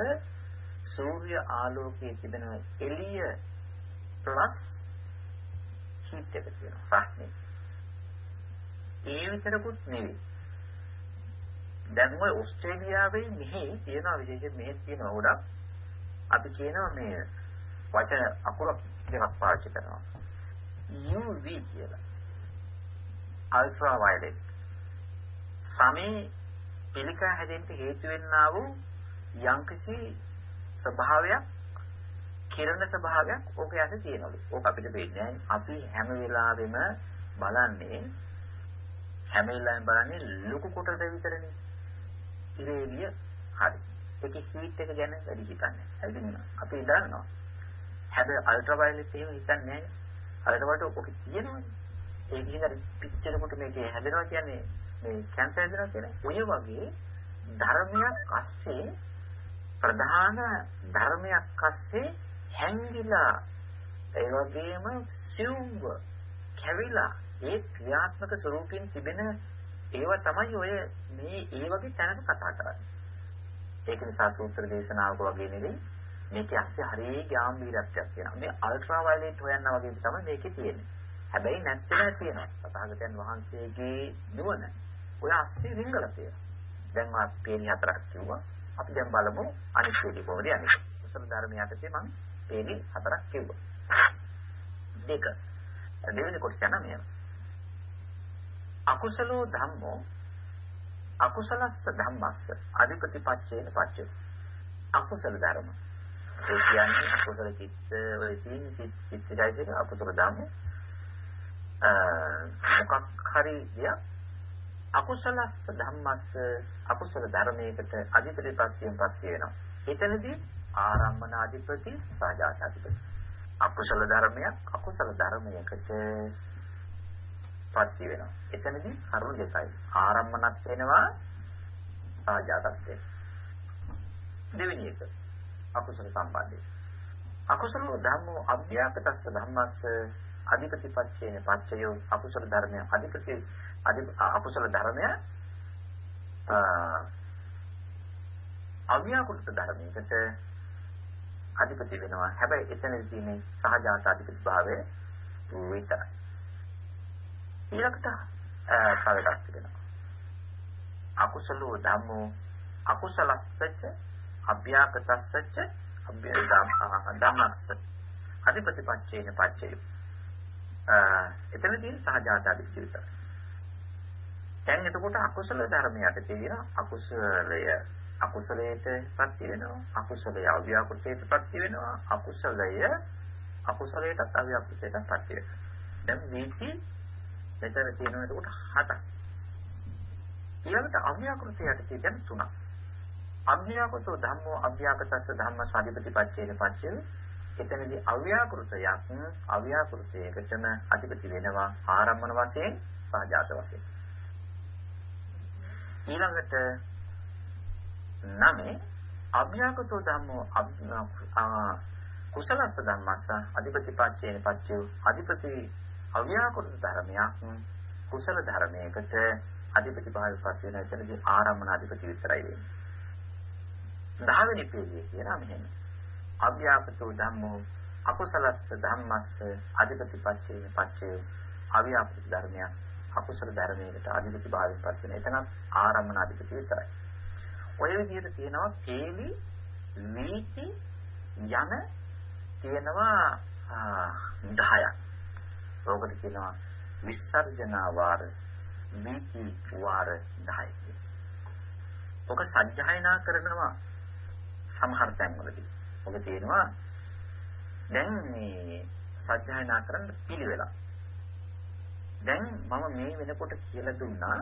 සූර්ය ආලෝකයේ තිබෙන එළිය ප්ලස් හීට් එක තියෙනවා ප්‍රශ්නේ. ඒ විතරකුත් නෙවෙයි. දැන් ඔය ඕස්ට්‍රේලියාවේ මෙහි තියෙන විශේෂ මෙහෙ තියෙන ගොඩක් අපි කියනවා මේ වචන අකුර දෙකක් පාවිච්චි කරනවා. UV කියලා. Ultra violet. සමේ පිළිකා හැදෙන්න හේතු වෙන්නා වූ යම්කිසි ස්වභාවයක් කිරණ ස්වභාවයක් ඕක යටේ තියෙනවලු. ඕක අපිට පේන්නේ අපි හැම වෙලාවෙම බලන්නේ හැම වෙලාවෙම බලන්නේ ලොකු කොටද විතරනේ. ඉරේලිය හරි. ඒකේ හීට් එක ගැන වැඩි හිතන්නේ. හරිද? අපි දන්නවා. හැබැයි අල්ට්‍රා වයලට් එහෙම හිතන්නේ නැහැ. අල්ට්‍රා ඔක තියෙනවනේ. ඒ කියන්නේ පිච්චෙනකොට මේකේ හැදෙනවා කියන්නේ මේ කැන්සර් හැදෙනවා කියන්නේ ඔය වගේ ධර්මයක් අස්සේ ප්‍රධාන ධර්මයක් අස්සේ හැංගිලා ඒ වගේම සිව්ව කැවිලා ඒ ක්‍රියාත්මක ස්වරූපින් තිබෙන ඒවා තමයි ඔය මේ ඒ වගේ තැනක කතා කරන්නේ. ඒක නිසා සූත්‍ර දේශනාවක වගේ නෙවෙයි මේකේ ඇස්සේ හරිය ගැඹීරත්වයක් තියෙනවා. මේ අල්ට්‍රා වයලට් හොයන්න වගේ තමයි මේකේ තියෙන්නේ. හැබැයි නැත්තේ තියෙනවා. සතහගතයන් වහන්සේගේ නුවණ ඔය ඇස්සේ රිංගලා තියෙනවා. දැන් මා පේනි හතරක් කිව්වා. අපි දැන් බලමු අනිත් පේලි කොහොමද යන්නේ. උසල ධර්මය යටතේ මම පේලි හතරක් කිව්වා. දෙක. දෙවෙනි කොටස යන මෙහෙම. අකුසලෝ ධම්මෝ අකුසලස්ස ධම්මස්ස අධිපතිපච්චේන පච්චේ අකුසල ධර්ම ඒ කියන්නේ අකුසල චිත්ත වල තියෙන චිත්තයිසික අකුසල ධම්ම මොකක් හරි දෙයක් අකුසලස්ස ධම්මස්ස අකුසල ධර්මයකට අධිපතිපච්චයෙන් පස්සේ වෙනවා එතනදී ආරම්මන අධිපති සාජාත අධිපති අකුසල ධර්මයක් අකුසල ධර්මයකට පත්ති වෙනවා. එතනදී කරුණු දෙකයි. ආරම්මනක් වෙනවා සාජාතත් වෙනවා. දෙවෙනි එක අකුසල සම්බන්ධය. අකුසල ධම්මෝ අභ්‍යාකතස්ස ධම්මස්ස අධිපතිපච්චේන පච්චයෝ අකුසල ධර්මය අධිපති අකුසල ධර්මය අව්‍යාකෘත ධර්මයකට අධිපති වෙනවා. හැබැයි එතනදී තියෙන්නේ සහජාත අධිපති භාවය විතරයි. ඊළඟට තව එකක් තිබෙනවා. අකුසලෝ ධම්මෝ අකුසලස්සච්ච අභ්‍යාකතස්සච්ච අභ්‍යදම්මස්ස අධිපතිපච්චේන පච්චේ එතනදී සහජාතාදික විතර. දැන් එතකොට අකුසල ධර්මයට තියෙන අකුසලය අකුසලයට ප්‍රති වෙනවා අකුසලය අව්‍යාකෘතයට ප්‍රති වෙනවා අකුසලය අකුසලයටත් අව්‍යාකෘතයටත් ප්‍රති වෙනවා. දැන් මේකේ මෙතන තියෙනවා එතකොට හතක්. ඊළඟට අව්‍යාකෘතයට කියන තුනක්. අව්‍යාකෘතෝ ධම්මෝ අව්‍යාකතස්ස ධම්ම සාධිපතිපච්චේන පච්චේ එතනදී අව්‍යාකෘතයක් අව්‍යාකෘතයකටම අධිපති වෙනවා ආරම්භන වශයෙන් සහජාත වශයෙන්. ඊළඟට නමේ අව්‍යාකෘතෝ ධම්මෝ කුසලස්ස ධම්මස්ස අධිපතිපච්චේන පච්චේ අධිපති අව්‍යාකෘත ධර්මයක් කුසල ධර්මයකට අධිපති භාවයපත් වෙන එතනදී ආරම්මන අධිපති විතරයි වෙන්නේ. දහවෙනි පේළිය කියනවා මෙහෙම. අව්‍යාකෘතෝ ධම්මෝ අකුසලස්ස ධම්මස්ස අධිපති පච්චේ පච්චේ අව්‍යාකෘත ධර්මයක් අකුසල ධර්මයකට අධිපති භාවයපත් වෙන එතන ආරම්මන අධිපති විතරයි. ඔය විදිහට තියෙනවා කේලි නීති යන තියෙනවා 10ක්. ඕකට කියනවා විසර්ජනා වාර වීති වාර 10යි. ඔක සජ්ජායනා කරනවා සමහර තැන්වලදී. ඔක තියෙනවා දැන් මේ සජ්ජායනා කරන්න පිළිවෙලක්. දැන් මම මේ වෙනකොට කියලා දුන්නා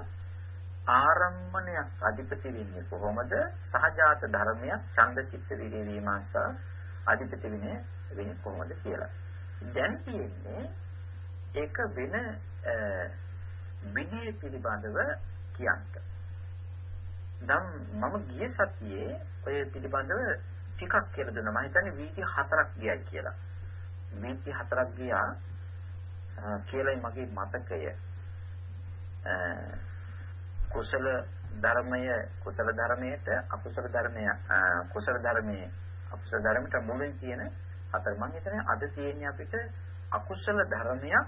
ආරම්මණයක් අධිපති වෙන්නේ කොහොමද? සහජාත ධර්මයක් ඡන්ද චිත්ත විරේ විමර්ශා අධිපති වෙන්නේ වෙන්නේ කොහොමද කියලා. දැන් තියෙන්නේ ඒක වෙන විනය පිළිබඳව කියන්න. දැන් මම ගිය සතියේ ඔය පිළිබඳව ටිකක් කියලා දුන්නා. මම හිතන්නේ වීති හතරක් ගියයි කියලා. වීති හතරක් ගියා කියලායි මගේ මතකය. කුසල ධර්මය කුසල ධර්මයට අකුසල ධර්මය කුසල ධර්මයේ අකුසල ධර්මයට මුලින් තියෙන හතර මම හිතන්නේ අද තියෙන්නේ අපිට අකුසල ධර්මයක්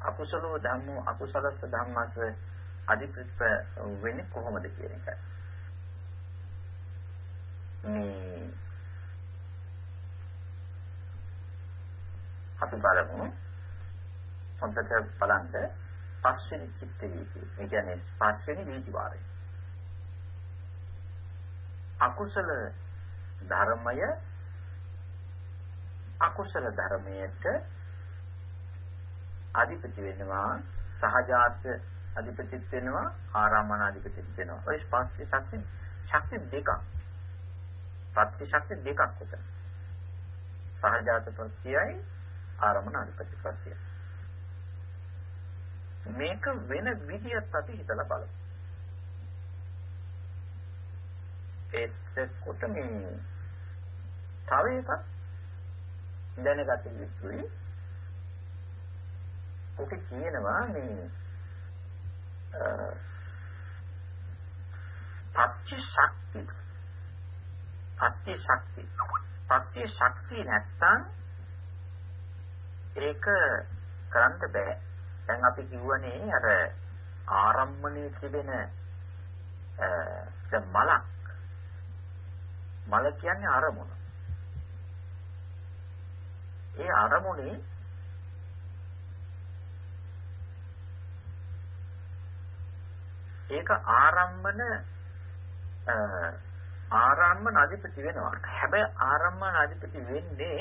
අකුසලෝ ධම්මෝ අකුසලස්ස ධම්මස්ස අධිප්‍රත්‍ය වෙන්නේ කොහොමද කියන එකයි. මේ අපි බලමු හොඳට බලන්න පස්වෙනි චිත්ත වීතිය. ඒ කියන්නේ පස්වෙනි වීති වාරය. අකුසල ධර්මය අකුසල ධර්මයට අධිපති වෙනවා සහජාත අධිපතිත් වෙනවා ආරාමන අධිපතිත් වෙනවා. ඔය පස්සේ ශක්ති ශක්ති දෙකක්. පත්‍ය ශක්ති දෙකක් උතන. සහජාත ප්‍රත්‍යයයි ආරාමන අධිපති ප්‍රත්‍යයයි. මේක වෙන විදියක් අපි හිතලා බලමු. එතකොට මේ තව එකක් දැනගත යුතුයි. ඔක කියනවා මේ පත්‍ය ශක්ති. පත්‍ය ශක්ති. පත්‍ය ශක්තිය නැත්තම් ඒක කරන්න බෑ. දැන් අපි කිව්වනේ අර ආරම්මණයේ තිබෙන දැන් මලක්. මල කියන්නේ අරමුණ. ඒ අරමුණේ ඒක ආරම්මන ආරම්මන අධිපති වෙනවා. හැබැයි ආරම්මන අධිපති වෙන්නේ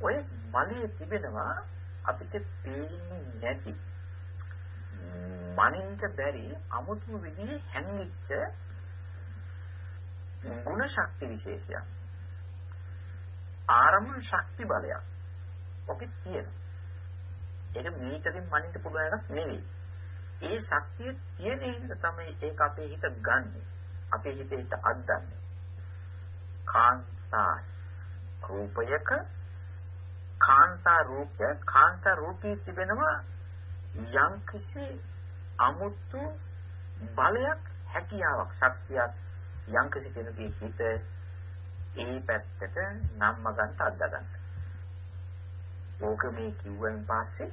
ඔය මලයේ තිබෙනවා අපිට පේන්නේ නැති මනින්ට බැරි අමුතු විදිහේ හැංගිච්ච ගුණ ශක්ති විශේෂයක්. ආරම්මන ශක්ති බලයක්. ඔකේ තියෙනවා. ඒක මීටරින් මනින්න පුළුවන් එකක් නෙවෙයි. ඒ ශක්තිය තියෙන හින්දා තමයි ඒක අපේ හිත ගන්නෙ. අපේ හිතේ හිත අද්දන්නේ. කාන්තා රූපයක කාන්තා රූපය කාන්තා රූපී තිබෙනවා යම් කිසි අමුතු බලයක් හැකියාවක් ශක්තියක් යම් කිසි කෙනෙකුගේ හිත ඒ පැත්තට නම්ම ගන්න අද්දා ගන්න. ඕක මේ කිව්වන් පස්සේ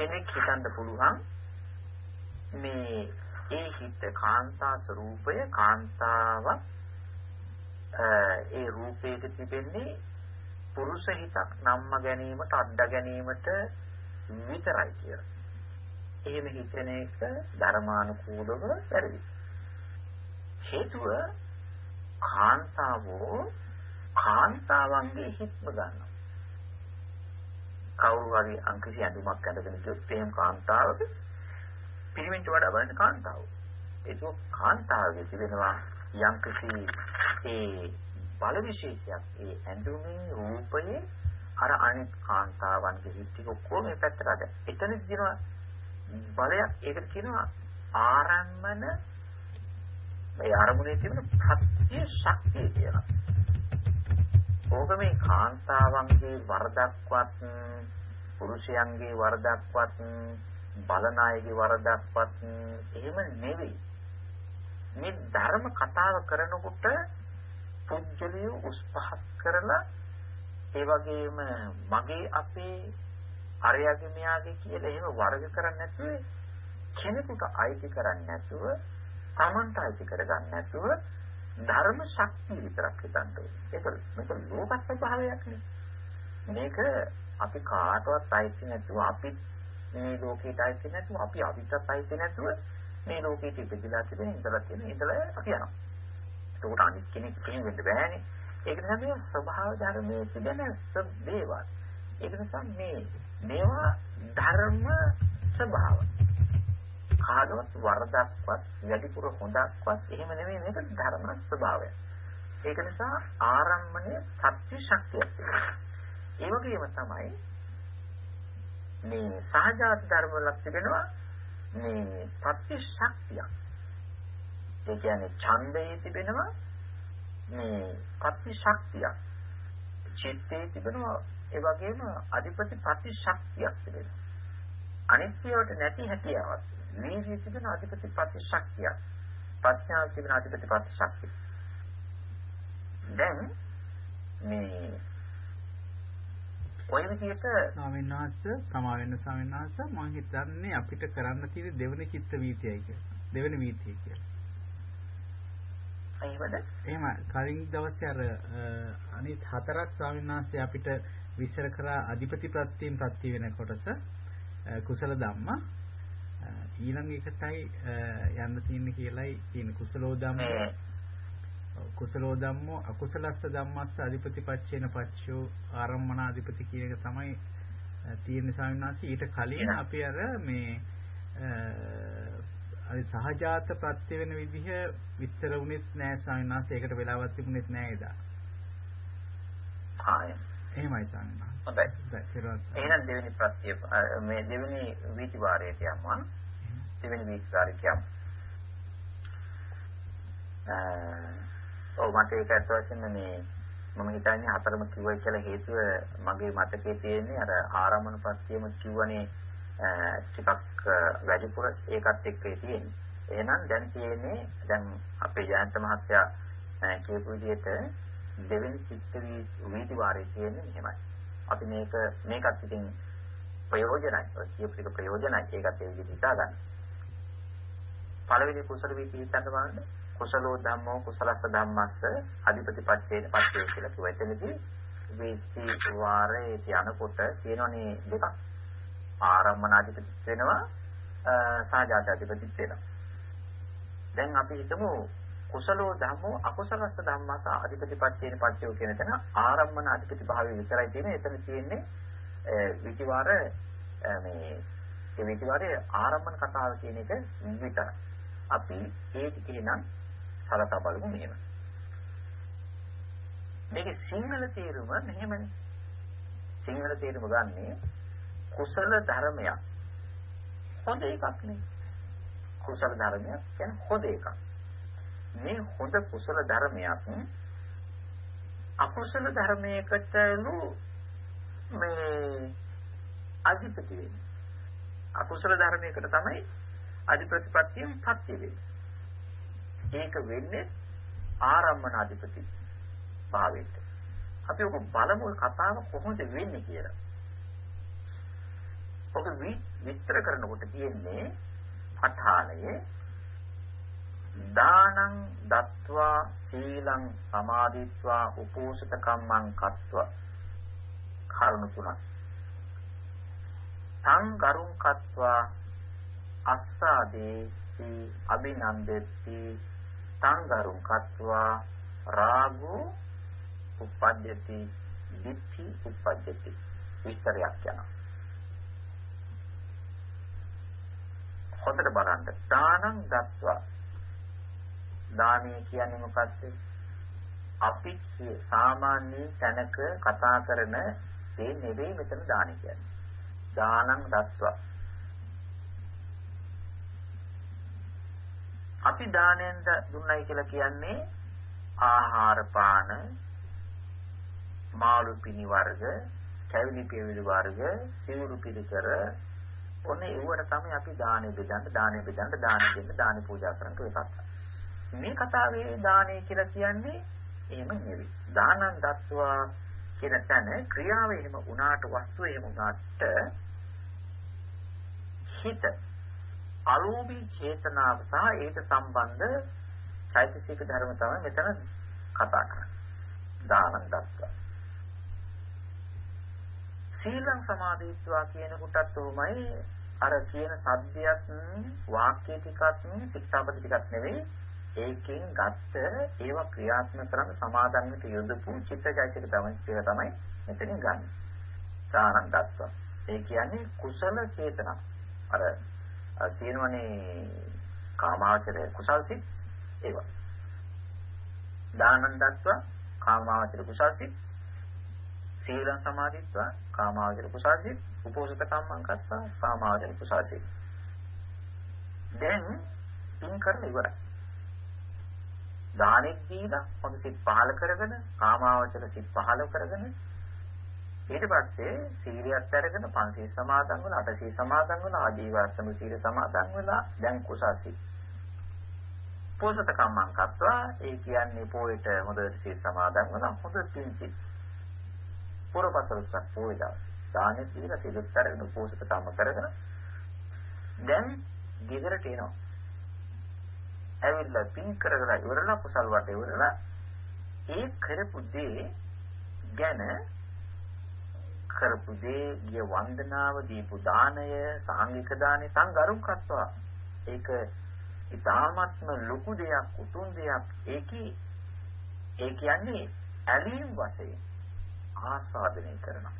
කෙනෙක් හිතන්න පුළුවන් මේ ඒ හිත කාන්තා ස්වરૂපය කාන්තාව ඒ රූපයක තිබෙන්නේ පුරුෂ හිතක් නම්ම ගැනීමට අද්දා ගැනීමට විතරයි කියලා. එහෙම හිතන එක ධර්මානුකූලව වැරදි. හේතුව කාන්තාවෝ කාන්තාවන්ගේ හිත්ම ගන්නවා. කවුරු හරි අංකසි ඇඳුමක් ඇඳගෙන ගියොත් එහෙම කාන්තාවක පිරිමින්ට වඩා බලන්න කාන්තාව. ඒක කාන්තාවගේ තිබෙනවා යම්කිසි ඒ බල විශේෂයක් ඒ ඇඳුමේ රූපයේ අර අනිත් කාන්තාවන්ගේ හිත් ටික ඔක්කොම මේ පැත්තට අද. එතන කියනවා බලයක් ඒකට කියනවා ආරම්මන මේ අරමුණේ තිබෙන ප්‍රත්‍ය ශක්තිය කියලා. ඕක මේ කාන්තාවන්ගේ වරදක්වත් පුරුෂයන්ගේ වරදක්වත් බලනායගේ වරදක්වත් එහෙම නෙවෙයි. මේ ධර්ම කතාව කරනකොට පුජ්‍යලිය උස් පහත් කරලා ඒ වගේම මගේ අපේ අරයාගේ මෙයාගේ කියලා එහෙම වර්ග කරන්නේ නැතුව කෙනෙකුට අයිති කරන්නේ නැතුව Tamanට අයිති කරගන්න නැතුව ධර්ම ශක්තිය විතරක් හිතන්න ඕනේ. ඒක මේක ලෝක ස්වභාවයක් නේ. මේක අපි කාටවත් අයිති නැතුව අපි මේ ලෝකයට අයිති නැතුව අපි අපිටත් අයිති නැතුව මේ ලෝකෙට ඉපදිලා තිබෙන ඉඳලා තියෙන ඉඳලා අපි යනවා. ඒකට අනිත් කෙනෙක් කෙනෙක් වෙන්න බෑනේ. ඒක නිසා මේ ස්වභාව ධර්මයේ තිබෙන දේවල්. ඒක නිසා මේ මේවා ධර්ම ස්වභාව. කාගවත් වරදක්වත් වැඩිපුර හොඳක්වත් එහෙම නෙමෙයි මේක ධර්ම ස්වභාවය. ඒක නිසා ආරම්භණය සත්‍ය ශක්තියක් තියෙනවා. ඒ වගේම තමයි මේ සහජාත ධර්ම වල තිබෙනවා මේ සත්‍ය ශක්තියක්. ඒ කියන්නේ ඡන්දයේ තිබෙනවා මේ සත්‍ය ශක්තියක්. චිත්තයේ තිබෙනවා ඒ වගේම අධිපති ප්‍රති ශක්තියක් තිබෙනවා. අනිත්‍යවට නැති හැකියාවක්. වීර්යය තිබෙන අධිපති ප්‍රති ශක්තියක්. ප්‍රඥාව තිබෙන අධිපති ප්‍රති ශක්තිය. දැන් මේ ඔය විදිහට ස්වාමීන් වහන්සේ සමා වෙන්න ස්වාමීන් වහන්සේ මම හිතන්නේ අපිට කරන්න තියෙන දෙවෙනි චිත්ත වීතියයි කියලා. දෙවෙනි වීතිය කියලා. එහෙමද? එහෙම කලින් දවසේ අර අනිත් හතරක් ස්වාමීන් වහන්සේ අපිට විස්තර කරා අධිපති ප්‍රත්‍යයෙන් ප්‍රත්‍ය වෙන කොටස කුසල ධම්ම ඊළඟ එකටයි යන්න තියෙන්නේ කියලායි තියෙන කුසලෝ ධම්ම කුසලෝ ධම්මෝ අකුසලස්ස ධම්මස්ස අධිපතිපච්චේන පච්චෝ ආරම්මනාධිපති කියන එක තමයි තියෙන ස්වාමීන් වහන්සේ ඊට කලින් අපි අර මේ අර සහජාත ප්‍රත්‍ය වෙන විදිහ විස්තර වුණෙත් නෑ ස්වාමීන් වහන්සේ ඒකට වෙලාවක් තිබුණෙත් නෑ එදා. හාය. එහෙමයි ස්වාමීන් වහන්සේ. හොඳයි. එහෙනම් දෙවෙනි ප්‍රත්‍ය මේ දෙවෙනි වීති වාරයට යමු. දෙවෙනි වීති වාරයට යමු. ඔව් මට ඒක ඇත්ත වශයෙන්ම මේ මම හිතන්නේ හතරම කිව්වයි කියලා හේතුව මගේ මතකයේ තියෙන්නේ අර ආරම්භන ප්‍රත්‍යයම කිව්වනේ ටිකක් වැඩිපුර ඒකත් එක්ක තියෙන්නේ. එහෙනම් දැන් තියෙන්නේ දැන් අපේ ජයන්ත මහත්තයා කියපු විදිහට දෙවෙනි චිත්ත වීති වාරයේ තියෙන්නේ මෙහෙමයි. අපි මේක මේකත් ඉතින් ප්‍රයෝජනයි. කියපු එක ප්‍රයෝජනයි. ඒකත් ඒ විදිහට හිතා ගන්න. පළවෙනි කුසල වීති හිතන්න බලන්න. කුසලෝ ධම්මෝ කුසලස්ස ධම්මස්ස අධිපති පච්චේන පච්චේ කියලා කිව්වා. එතනදී වීති වාරයේ යනකොට තියෙනවනේ දෙකක්. ආරම්මන අධිපති වෙනවා සාජාත අධිපති වෙනවා. දැන් අපි හිතමු කුසලෝ ධම්මෝ අකුසලස්ස ධම්මස්ස අධිපති පච්චේන පච්චේ කියන තැන ආරම්මන අධිපති භාවය විතරයි තියෙන්නේ. එතන තියෙන්නේ විචිවාර මේ ඒ විචිවාරයේ ආරම්මන කතාව කියන එක විතරයි. අපි ඒ ටිකේ නම් සලකා බලමු මෙහෙම. මේකේ සිංහල තේරුම මෙහෙමනේ. සිංහල තේරුම ගන්නේ කුසල ධර්මයක්. හොඳ එකක් නේ. කුසල ධර්මයක් කියන්නේ හොඳ එකක්. මේ හොඳ කුසල ධර්මයක් අකුසල ධර්මයකටලු මේ අධිපති වෙන්නේ. අකුසල ධර්මයකට තමයි අධිපතිපත්තියෙන් පත්‍ය වෙන්නේ. ඒක වෙන්නේ ආරම්මන අධිපති භාවයට. අපි ඔක බලමු කතාව කොහොමද වෙන්නේ කියලා. ඔක විස්තර කරනකොට තියෙන්නේ පඨානයේ දානං දත්වා සීලං සමාදිත්වා උපෝසත කම්මං කත්වා කරුණු තුනක්. තං ගරුං කත්වා අස්සාදේති අභිනන්දෙති සංගරුම් කତ୍වා රාගෝ උපද්දති දිට්ඨි උපද්දති විස්තරයක් යනවා. හොඳට බලන්න. දානං දත්වා දානය කියන්නේ මොකක්ද අපි සාමාන්‍ය තැනක කතා කරන දේ නෙවෙයි මෙතන දානි කියන්නේ. දානං දත්වා අපි දාණයෙන් දුන්නයි කියලා කියන්නේ ආහාර පාන මාළු පිණි වර්ග, කැවිලි පිවිලි වර්ග, සිවුරු පිළිකර ඔන්න ඒවට තමයි අපි දානෙ බෙදන්න, දානෙ බෙදන්න, දානෙ දෙන්න, දානෙ පූජා කරන්න ඒකත්. මේ කතාවේ දානෙ කියලා කියන්නේ එහෙම නෙවෙයි. දානං දත්වා කියන තැන ක්‍රියාව එහෙම වුණාට වස්තුව එහෙම වුණාට හිත අරූපී චේතනාව සහ ඒට සම්බන්ධ චෛතසික ධර්ම තමයි මෙතන කතා කරන්නේ. දානං දත්වා. සීලං සමාධිත්වා කියන කොටත් උමයි අර කියන සද්දයක් වාක්‍ය ටිකක් සික්ඛාපද ටිකක් නෙවෙයි ඒකෙන් ගත්ත ඒවා ක්‍රියාත්මක කරන සමාදන්නට යොදපු චිත්තජයසික තමයි ඒක තමයි මෙතනින් ගන්න. සානන්දත්ව. ඒ කියන්නේ කුසල චේතනා. අර තියෙනවනේ කාමාවචර කුසල් සිත් ඒවා. දානන්දත්ව කාමාවචර කුසල් සිත්. සීලං සමාධිත්ව කාමාවචර කුසල් සිත්. උපෝසත කම්මං කත්වා කාමාවචර කුසල් සිත්. දැන් පින් කරලා ඉවරයි. දානෙක් දීලා හොඳ සිත් පහල කරගෙන කාමාවචර සිත් පහල කරගෙන ඊට පස්සේ සීලියත් අරගෙන පන්සී සමාදන් වල අටසී සමාදන් වල ආජීවර්තන සීල සමාදන් වල දැන් කුසසී පෝසත කම්මං කත්වා ඒ කියන්නේ පොයට හොඳ සීල් සමාදන් වල හොඳ පිංචි පුරපසලසක් පොයදා දානෙ දීලා සීලත් අරගෙන පෝසත කම්ම කරගෙන දැන් ගෙදරට එනවා. ඇවිල්ලා පින් කරලා ඉවරලා කුසල් වට ඉවරලා ඒ කරපු දේ ගැන කරපු දේ ගිය වන්දනාව දීපු දාණය සාංගික දාණය සංගරුම්කත්වා ඒක ඉතාමත්ම ලොකු දෙයක් උතුම් දෙයක්. ඒකී ඒ කියන්නේ ඇලීම් වශයෙන් ආස්වාදනය කරනවා.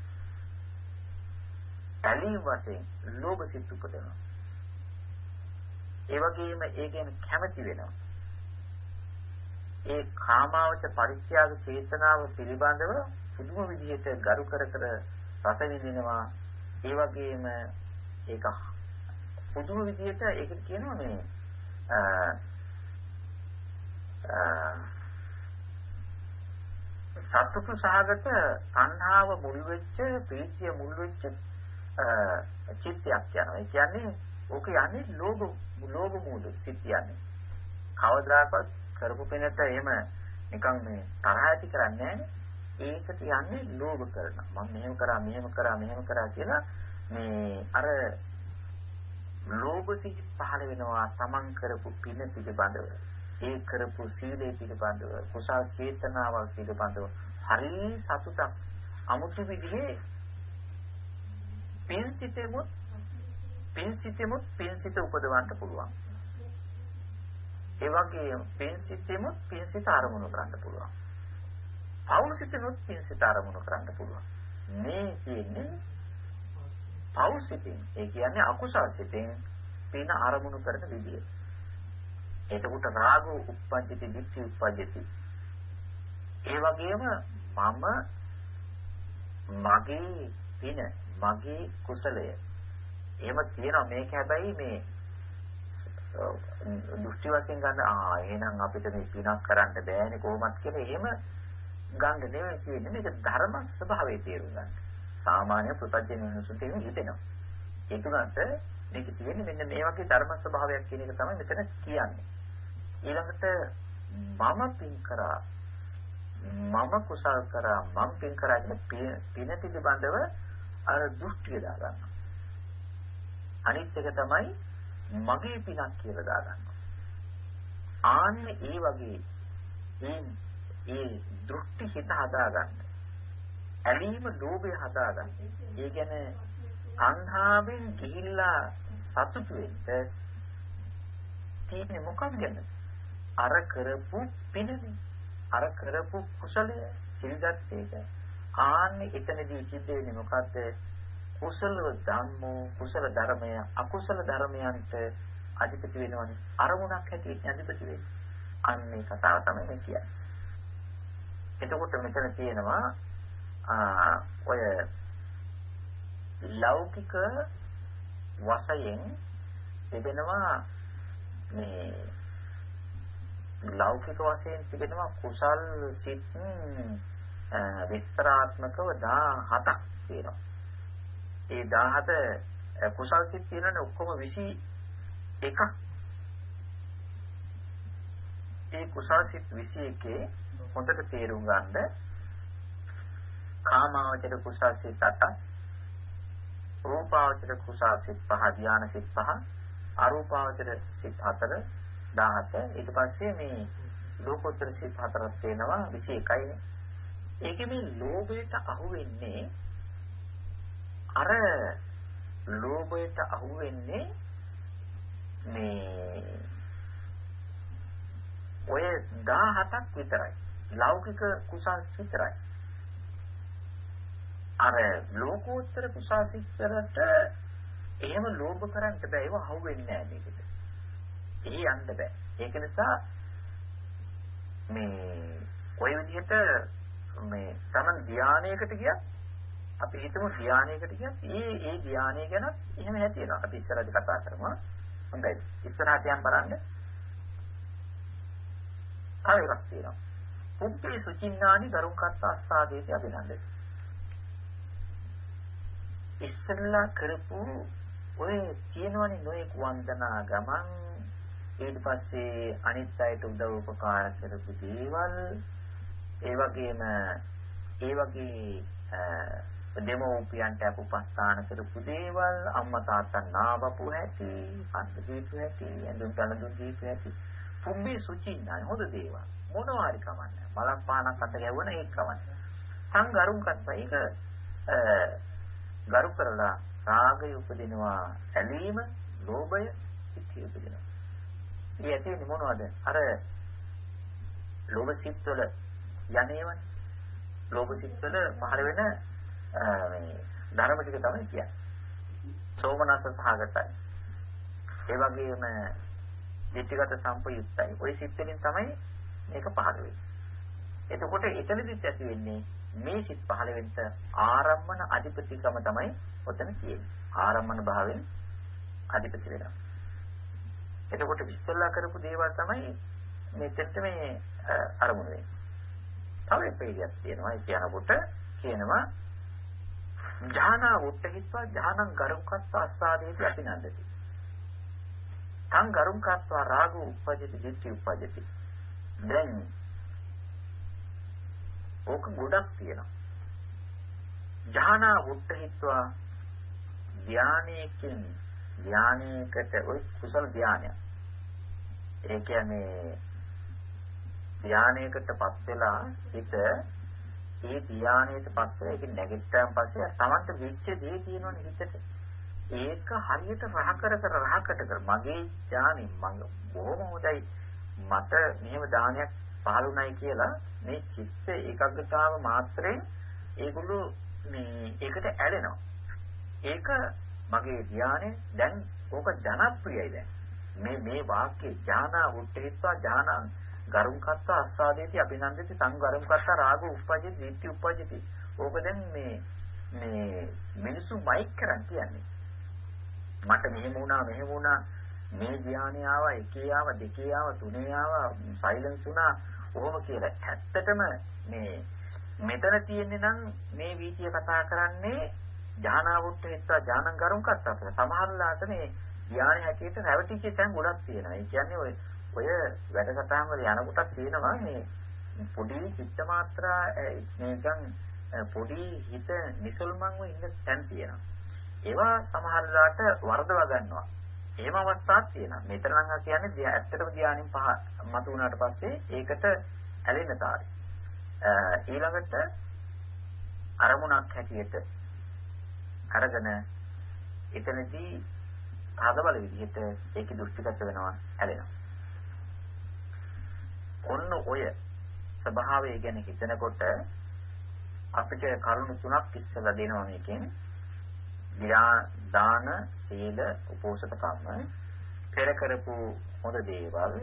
ඇලීම් වශයෙන් ලෝභ සිත් උපදනවා. ඒ වගේම ඒ ගැන කැමති වෙනවා. ඒ කාමාවච පරිත්‍යාග චේතනාව පිළිබඳව පුදුම විදිහට ගරු කර කර රස විඳිනවා. ඒ වගේම ඒක පුදුම විදිහට ඒක කියනවා මේ සත්පුරුෂ සහගත තණ්හාව මුල් වෙච්ච ප්‍රීතිය මුල් වෙච්ච චිත්තයක් යනවා. ඒ කියන්නේ ඕක යන්නේ ලෝභ ලෝභ මූල සිත් යන්නේ. කවදාකවත් කරපු කෙනෙක්ට එහෙම නිකන් මේ තරහ ඇති කරන්නේ ඒකට යන්නේ ලෝභ කරන. මම මෙහෙම කරා මෙහෙම කරා මෙහෙම කරා කියලා මේ අර ලෝභ සිත් පහළ වෙනවා තමන් කරපු පින පිළිබඳව. ඒ කරපු සීලේ පිළිබඳව, කුසල් චේතනාවල් පිළිබඳව හරි සතුටක් අමුතු විදිහේ පින් සිතෙමුත් පින් සිතෙමුත් පින් සිත උපදවන්න පුළුවන්. ඒ වගේම පින් සිතෙමුත් පින් සිත අරමුණු කරන්න පුළුවන්. පෞල් සිතෙමුත් පින් සිත අරමුණු කරන්න පුළුවන්. මේ කියන්නේ පෞල් සිතින් ඒ කියන්නේ අකුසල් සිතින් පින අරමුණු කරන විදිය. එතකොට රාගෝ උප්පජ්ජති දික්ඛි උප්පජ්ජති. ඒ වගේම මම මගේ පින මගේ කුසලය එහෙම තියෙනවා මේක හැබැයි මේ දෘෂ්ටි වශයෙන් ගන්න ආ එහෙනම් අපිට මේ පිනක් කරන්න බෑනේ කොහොමත් කියලා එහෙම ගන්න නෙවෙයි තියෙන්නේ මේක ධර්ම ස්වභාවයේ තේරුම් ගන්න. සාමාන්‍ය පුතජන මිනිසුන්ට හිතෙනවා. ඒ තුනට මේක තියෙන්නේ මෙන්න මේ වගේ ධර්ම ස්වභාවයක් කියන එක තමයි මෙතන කියන්නේ. ඊළඟට මම පින් කරා මම කුසල් කරා මම පින් කරා කියන පින පිළිබඳව අර දෘෂ්ටිය දාගන්නවා. අනිත් එක තමයි මගේ පිනක් කියලා දාගන්නවා. ආන්න ඒ වගේ මේ ඒ දෘෂ්ටි හිත හදාගන්න. ඇලීම ලෝභය හදාගන්න. ඒ කියන්නේ අන්හාවෙන් ගිහිල්ලා සතුටු වෙන්න තියෙන්නේ මොකක්ද? අර කරපු පිනනේ. අර කරපු කුසලය සිල්ගත් එක. ආන්නේ එතනදී සිද්ධ වෙන්නේ මොකද්ද? කුසල ධම්මෝ කුසල ධර්මය අකුසල ධර්මයන්ට අධිපති වෙනවනේ අරමුණක් හැටියට අධිපති වෙන්නේ අන්නේ කතාව තමයි මේ කියන්නේ එතකොට මෙතන තියෙනවා ඔය ලෞකික වශයෙන් තිබෙනවා මේ ලෞකික වශයෙන් තිබෙනවා කුසල් සිත් විස්තරාත්මකව 17ක් තියෙනවා ඒ 17 කුසල් සිත් තියෙනනේ ඔක්කොම 21ක්. ඒ කුසල් සිත් 21 හොඳට තේරුම් ගන්න. කාමාවචර කුසල් සිත් 8 රූපාවචර කුසල් සිත් 5 ධාන සිත් 5 අරූපාවචර සිත් 4 17 ඊට පස්සේ මේ ලෝකෝත්තර සිත් 4ක් තියෙනවා 21යිනේ ඒකේ මේ ලෝභයට අහු වෙන්නේ අර ලෝභයට අහු වෙන්නේ මේ ඔය 17ක් විතරයි. ලෞකික කුසල් විතරයි. අර ලෝකෝත්තර කුසල් සිත්තරට එහෙම ලෝභ කරන්න බෑ. ඒව අහු වෙන්නේ නැහැ මේකට. එහි යන්න බෑ. ඒක නිසා මේ ඔය විදිහට මේ Taman ධානයකට ගියත් අපි හිතමු ධානයකට ගියත් ඒ ඒ ධානය ගැන එහෙම හැතියෙනවා. අපි ඉස්සරහදී කතා කරමු. හොඳයි. ඉස්සරහට යන් බලන්න. තව එකක් තියෙනවා. පුබ්බේ සුචින්නානි ගරුංකත්ත අස්සාදේති අභිනන්දති. ඉස්සෙල්ලා කරපු ඔය තියෙනවනේ නොයෙක් වන්දනා ගමන් ඊට පස්සේ අනිත් අයට උදව් උපකාර කරපු දේවල් ඒ වගේම ඒ වගේ දෙමෝපියන්ට අපුපස්ථාන කරපු දේවල් අම්මා තාත්තා නාවපු හැටි අන්ත දීපු හැටි ඇඳුම් පැළඳුම් දීපු හැටි පුම්බේ සුචින්නයි හොඳ දේවල් මොනවා හරි කමන්නේ බලක් පානක් අත ගැවුවන ඒක කමන්නේ සංගරුම් කත්තා ඒක ගරු කරලා රාගය උපදිනවා ඇලීම ලෝභය ඉති උපදිනවා ඒ ඇති වෙන්නේ මොනවද? අර ලෝභ සිත්වල යන්නේවනේ. ලෝභ සිත්වල පහළ වෙන මේ ධර්ම ටික තමයි කියන්නේ. සෝමනස සහගතයි. ඒ වගේම ditthිගත සම්පයුක්තයි. ওই සිත් වලින් තමයි මේක පහළ වෙන්නේ. එතකොට එතනදිත් ඇති වෙන්නේ මේ සිත් පහළ වෙන්න ආරම්මන අධිපතිකම තමයි ඔතන කියන්නේ. ආරම්මන භාවයෙන් අධිපති වෙනවා. එතකොට ඉස්සෙල්ලා කරපු දේවල් තමයි මෙතෙන්ට මේ අරමුණ වෙන්නේ. තව එකක් තියෙනවා. ඒ කියනකොට කියනවා ඥානා උත්තහිත්වා ඥානං ගරුකත්ව අස්සාදේති අභිනන්දති. තං ගරුකත්ව රාගෝ උපජ්ජති දිට්ඨි උපජ්ජති. දැන් ඕක ගොඩක් තියෙනවා. ඥානා උත්තහිත්වා ධානයකින් ධානයකට ওই කුසල ධානයක්. ඒ කියන්නේ ධානයකටපත් වෙලා හිත ඒ ධානයටපත් වෙලා ඒක නැගිට්ටාන් පස්සේ තමන්ට වෙච්ච දේ තියෙනවනේ හිතට. ඒක හරියට රහ කර කර රහකට කර මගේ ඥානෙ මම බොහොම හොඳයි මට මෙහෙම දානයක් පහළුණයි කියලා මේ චිත්ත ඒකාග්‍රතාව මාත්‍රයෙන් ඒගොල්ලෝ මේ ඒකට ඇලෙනවා. ඒක මගේ ධානය දැන් ඕක ජනප්‍රියයි දැන්. මේ මේ වාක්‍යය ඥානා උත්තේත්වා ඥානං ගරුම් කත්තා අස්සාදේති අභිනන්දති සංගරුම් කත්තා රාග උප්පජ්ජති ditthi උප්පජ්ජති. ඕක දැන් මේ මේ මිනිසු මයික් කරන් කියන්නේ. මට මෙහෙම වුණා මෙහෙම වුණා මේ ධානය ආවා එකේ ආවා දෙකේ ආවා තුනේ ආවා සයිලන්ස් වුණා ඔහොම කියලා. ඇත්තටම මේ මෙතන තියෙන්නේ නම් මේ වීතිය කතා කරන්නේ ඥානාවුත් හිතා ඥානං ගරුම් කත්තා කියලා. සමහරලාට මේ ධානය හැටියට රැවටිච්ච තැන් ගොඩක් තියෙනවා. ඒ කියන්නේ ඔය ඔය වැඩසටහන් වල යනකොටත් තියෙනවා මේ පොඩි චිත්ත මාත්‍රා නිකන් පොඩි හිත නිසල්මන්ව ඉන්න තැන් තියෙනවා. ඒවා සමහරලාට වර්ධව ගන්නවා. එහෙම අවස්ථාවක් තියෙනවා. මෙතන නම් කියන්නේ ඇත්තටම ධානයෙන් පහ මතු වුණාට පස්සේ ඒකට ඇලෙන්න තාරි. ඊළඟට අරමුණක් හැටියට අරගෙන එතනදී හදබල විදිහට ඒකේ දෘෂ්ටිගත වෙනවා ඇලෙනවා. ඔන්න ඔය ස්වභාවය ගැන හිතනකොට අපිට කරුණු තුනක් ඉස්සලා දෙනවා මේකෙන්. දාන, සීල, උපෝසත කම්ම පෙර කරපු හොඳ දේවල්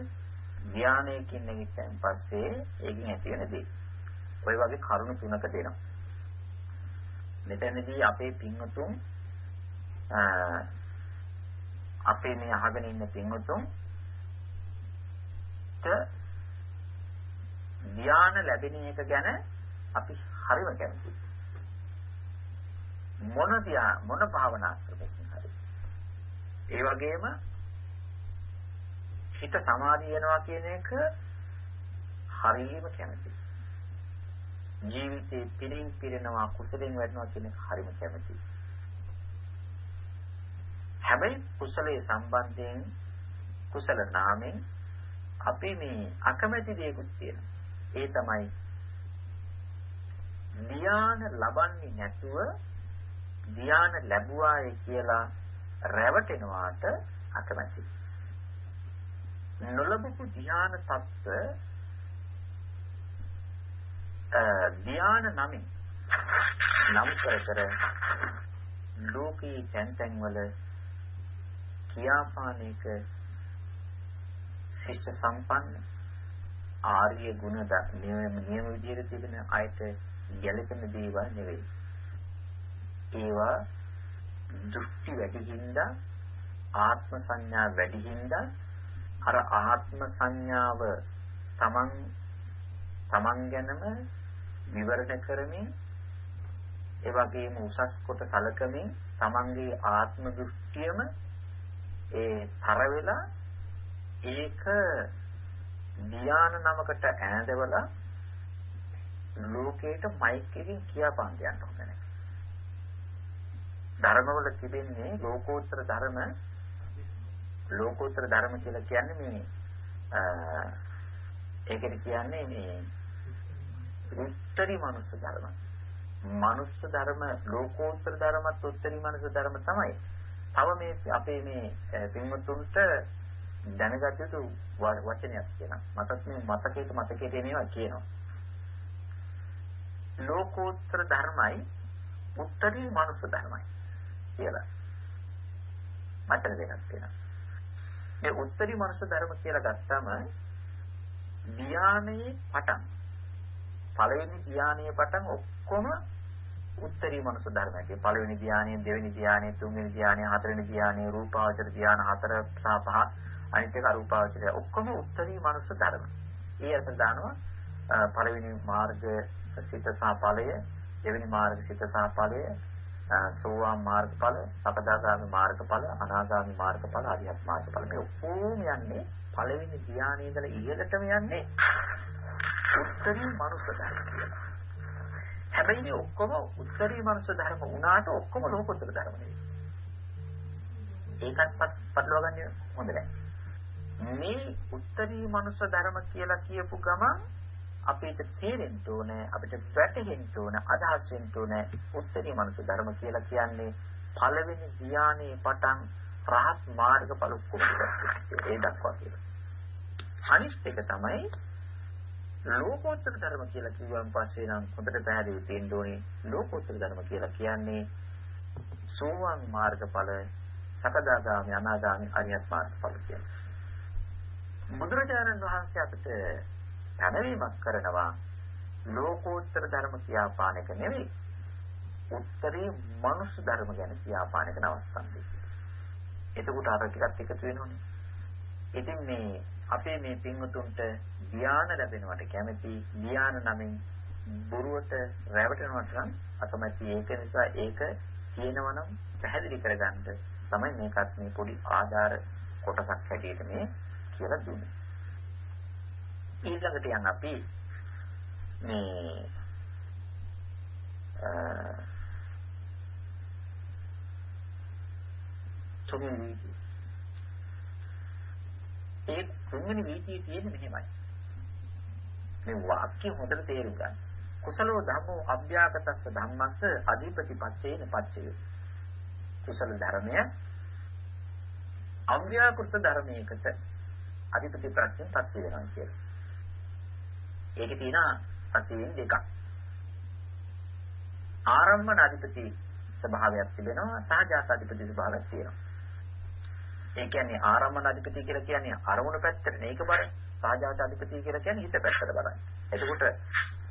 ධානයකින් නැගිටින් පස්සේ ඒකෙන් ඇති වෙන දේ. ඔය වගේ කරුණු තුනක දෙනවා. මෙතනදී අපේ පින්වතුන් අපේ මේ අහගෙන ඉන්න පින්වතුන් ධ්‍යාන ලැබෙන එක ගැන අපි හරිම කැමතියි. මොන ධ්‍යා මොන භාවනා ක්‍රමකින් හරි. ඒ වගේම හිත සමාධිය වෙනවා කියන එක හරිම කැමතියි. ජීවිතේ පිරින් පිරෙනවා කුසලෙන් වැඩනවා කියන එක හරිම කැමතියි. හැබැයි කුසලයේ සම්බන්ධයෙන් කුසල නාමෙන් අපි මේ අකමැති දේකුත් තියෙනවා. ඒ තමයි ධ්‍යාන ලබන්නේ නැතුව ධ්‍යාන ලැබුවායි කියලා රැවටෙනවාට අකමැති. නොලබපු ධ්‍යාන තත්ත්ව ධ්‍යාන නමින් නම් කර කර ලෝකී තැන් තැන් වල කියාපානේක ශිෂ්ට සම්පන්න ආර්ය ගුණ නියම නියම විදිහට තිබෙන අයට ගැළපෙන දේවල් නෙවෙයි. ඒවා දෘෂ්ටි වැඩි හින්දා ආත්ම සංඥා වැඩි හින්දා අර ආත්ම සංඥාව තමන් තමන් ගැනම විවරණ කරමින් ඒ වගේම උසස් කොට සැලකමින් තමන්ගේ ආත්ම දෘෂ්ටියම ඒ තර වෙලා ඒක ධ්‍යාන නමකට ඈඳවලා ලෝකේට මයික් එකකින් කියපාන් කියන්න හොඳ නැහැ. ධර්මවල තිබෙන්නේ ලෝකෝත්තර ධර්ම ලෝකෝත්තර ධර්ම කියලා කියන්නේ මේ ඒකට කියන්නේ මේ උත්තරී මනුස්ස ධර්ම. මනුස්ස ධර්ම ලෝකෝත්තර ධර්මත් උත්තරී මනුස්ස ධර්ම තමයි. තව මේ අපේ මේ පින්වතුන්ට දැනගත යුතු වචනයක් කියනවා. මතත් මේ මතකයට මතකයට එනවා කියනවා. ලෝකෝත්තර ධර්මයි උත්තරී මනුස්ස ධර්මයි කියලා. වචන දෙකක් තියෙනවා. මේ උත්තරී මනුස්ස ධර්ම කියලා ගත්තම ධානයේ පටන් පළවෙනි ධානයේ පටන් ඔක්කොම උත්තරී මනුස්ස ධර්මයක පළවෙනි ධානයේ දෙවෙනි ධානයේ තුන්වෙනි ධානයේ හතරවෙනි ධානයේ රූපාවචර ධාන හතර සහ පහ අනිත් එක අරූපාවචරය ඔක්කොම උත්තරී මනුස්ස ධර්ම. ඒ අතර දානවා පළවෙනි මාර්ග සිත සහ ඵලය දෙවෙනි මාර්ග සිත සහ ඵලය සෝවාන් මාර්ගඵල සකදාගාමි මාර්ගඵල අනාගාමි මාර්ගඵල අරියත් මාර්ගඵල මේ ඔක්කොම යන්නේ පළවෙනි ධානයේ ඉඳලා ඉහළටම යන්නේ උත්තරී මනුස්ස ධර්ම කියලා. හැබැයි මේ ඔක්කොම උත්තරී මනුස්ස ධර්ම වුණාට ඔක්කොම ලෝකෝත්තර ධර්ම නෙවෙයි. ඒකත් පටලවා ගන්න හොඳ නැහැ. මේ උත්තරී මනුස්ස ධර්ම කියලා කියපු ගමන් අපිට තේරෙන්න ඕනේ අපිට වැටහෙන්න ඕනේ අදහස් වෙන්න ඕනේ උත්තරී මනුස්ස ධර්ම කියලා කියන්නේ පළවෙනි ධානයේ පටන් රහත් මාර්ගඵල කුමක්ද ඒ දක්වා කියලා. අනිත් එක තමයි ලෝකෝත්තර ධර්ම කියලා කිව්වන් පස්සේ නම් හොඳට පැහැදිලි වෙන්න ඕනේ ලෝකෝත්තර ධර්ම කියලා කියන්නේ සෝවාන් මාර්ගඵල සකදාගාමි අනාගාමි අරියත් මාර්ගඵල කියන්නේ. බුදුරජාණන් වහන්සේ අපිට පැනවීමක් කරනවා ලෝකෝත්තර ධර්ම කියාපාන එක නෙවෙයි උත්තරී මනුස්ස ධර්ම ගැන කියාපාන එක නවත්තන්නේ. එතකොට අර ටිකත් එකතු වෙනවනේ. ඉතින් මේ අපේ මේ පින්වතුන්ට ධ්‍යාන ලැබෙනවට කැමති ධ්‍යාන නමින් බොරුවට රැවටෙනවට නම් අකමැති ඒක නිසා ඒක කියනවනම් පැහැදිලි කරගන්න තමයි මේකත් මේ පොඩි ආධාර කොටසක් හැටියට මේ කියලා දුන්නේ. ඊළඟට යන් අපි මේ තුන්වෙනි වීදිය. ඒ තුන්වෙනි වීදියේ තියෙන්නේ මෙහෙමයි. මේ වාක්‍ය හොඳට තේරුම් ගන්න. කුසලෝ ධම්මෝ අභ්‍යාගතස්ස ධම්මස්ස අධිපතිපත්තේන පච්චය. කුසල ධර්මය අව්‍යාකෘත ධර්මයකට අධිපති ප්‍රත්‍යයෙන් පත් වෙනවා කියලා. ඒකේ තියෙන පත්‍යයෙන් දෙකක්. ආරම්භන අධිපති ස්වභාවයක් තිබෙනවා සහජාත අධිපති ස්වභාවයක් තියෙනවා. ඒ කියන්නේ ආරම්භන අධිපති කියලා කියන්නේ අරමුණ පැත්තට මේක බලයි. සහජාත අධිපති කියලා කියන්නේ හිත පැත්තට බලයි. එතකොට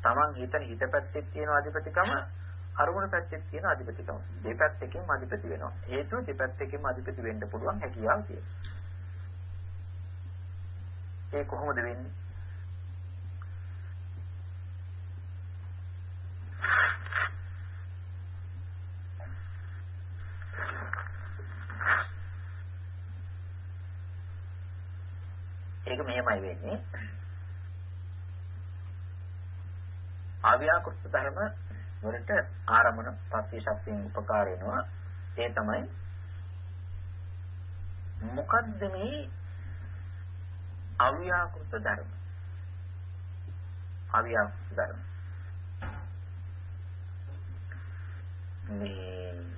Taman හිතන හිත පැත්තේ තියෙන අධිපතිකම අරමුණ පැත්තේ තියෙන අධිපතිකම දෙපැත්තකින්ම අධිපති වෙනවා. හේතුව දෙපැත්තකින්ම අධිපති වෙන්න පුළුවන් හැකියාව තියෙනවා. ඒ කොහොමද වෙන්නේ? ඒක මෙහෙමයි වෙන්නේ. ආව්‍යාකෘත ධර්ම වලට ආරමණ පස්සේ ශක්තියෙන් උපකාර වෙනවා. ඒ තමයි මොකද්ද මේ අව්‍යාකෘත ධර්ම? අව්‍යාකෘත ධර්ම. මේ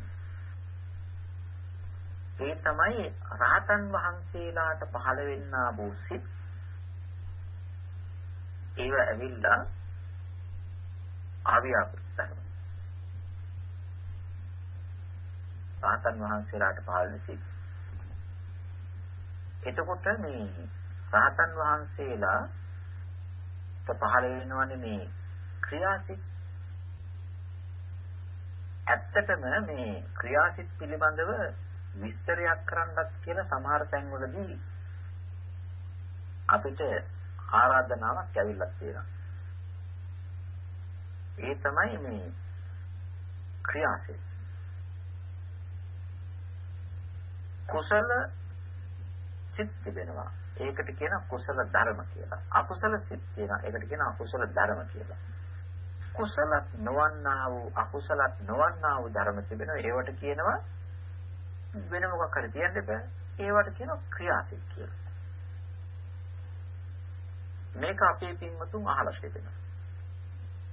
ඒ තමයි රහතන් වහන්සේලාට පහළ වෙන්නා වූ සිත් ඒව ඇවිල්ලා ආවියාකෘත ධර්ම. රහතන් වහන්සේලාට පහළ සිත්. එතකොට මේ රහතන් වහන්සේලා පහළ වෙනවනේ මේ ක්‍රියාසිත ඇත්තටම මේ ක්‍රියාසිත පිළිබඳව විස්තරයක් කරන්නත් කියලා සමහර තැන්වලදී අපිට ආරාධනාවක් ඇවිල්ලා තියෙනවා. ඒ තමයි මේ ක්‍රියාසිත. කුසල සිත් තිබෙනවා. ඒකට කියන කුසල ධර්ම කියලා. අකුසල සිත් තියෙනවා. ඒකට කියන අකුසල ධර්ම කියලා. කුසලත් නොවන්නා වූ අකුසලත් නොවන්නා වූ ධර්ම තිබෙනවා. ඒවට කියනවා වෙන මොකක් හරි තියන්න බෑ. ඒවට කියනවා ක්‍රියාසිත කියලා. මේක අපේ පින්වතුන් අහලා තිබෙනවා.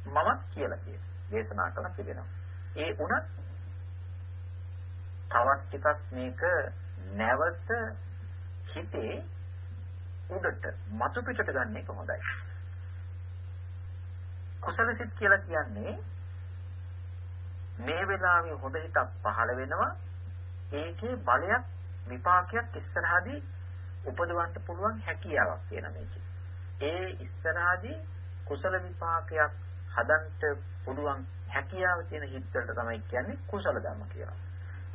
මමත් කියලා කියනවා. දේශනා කරන තිබෙනවා. ඒ උනත් තවත් ටිකක් මේක නැවත හිතේ උඩට මතු පිටට ගන්න එක හොඳයි. කුසල සිත් කියලා කියන්නේ මේ වෙලාවේ හොඳ හිතක් පහළ වෙනවා ඒකේ බලයක් විපාකයක් ඉස්සරහදී උපදවන්න පුළුවන් හැකියාවක් තියෙන මේකේ. ඒ ඉස්සරහදී කුසල විපාකයක් හදන්න පුළුවන් හැකියාව තියෙන හිත් වලට තමයි කියන්නේ කුසල ධර්ම කියලා.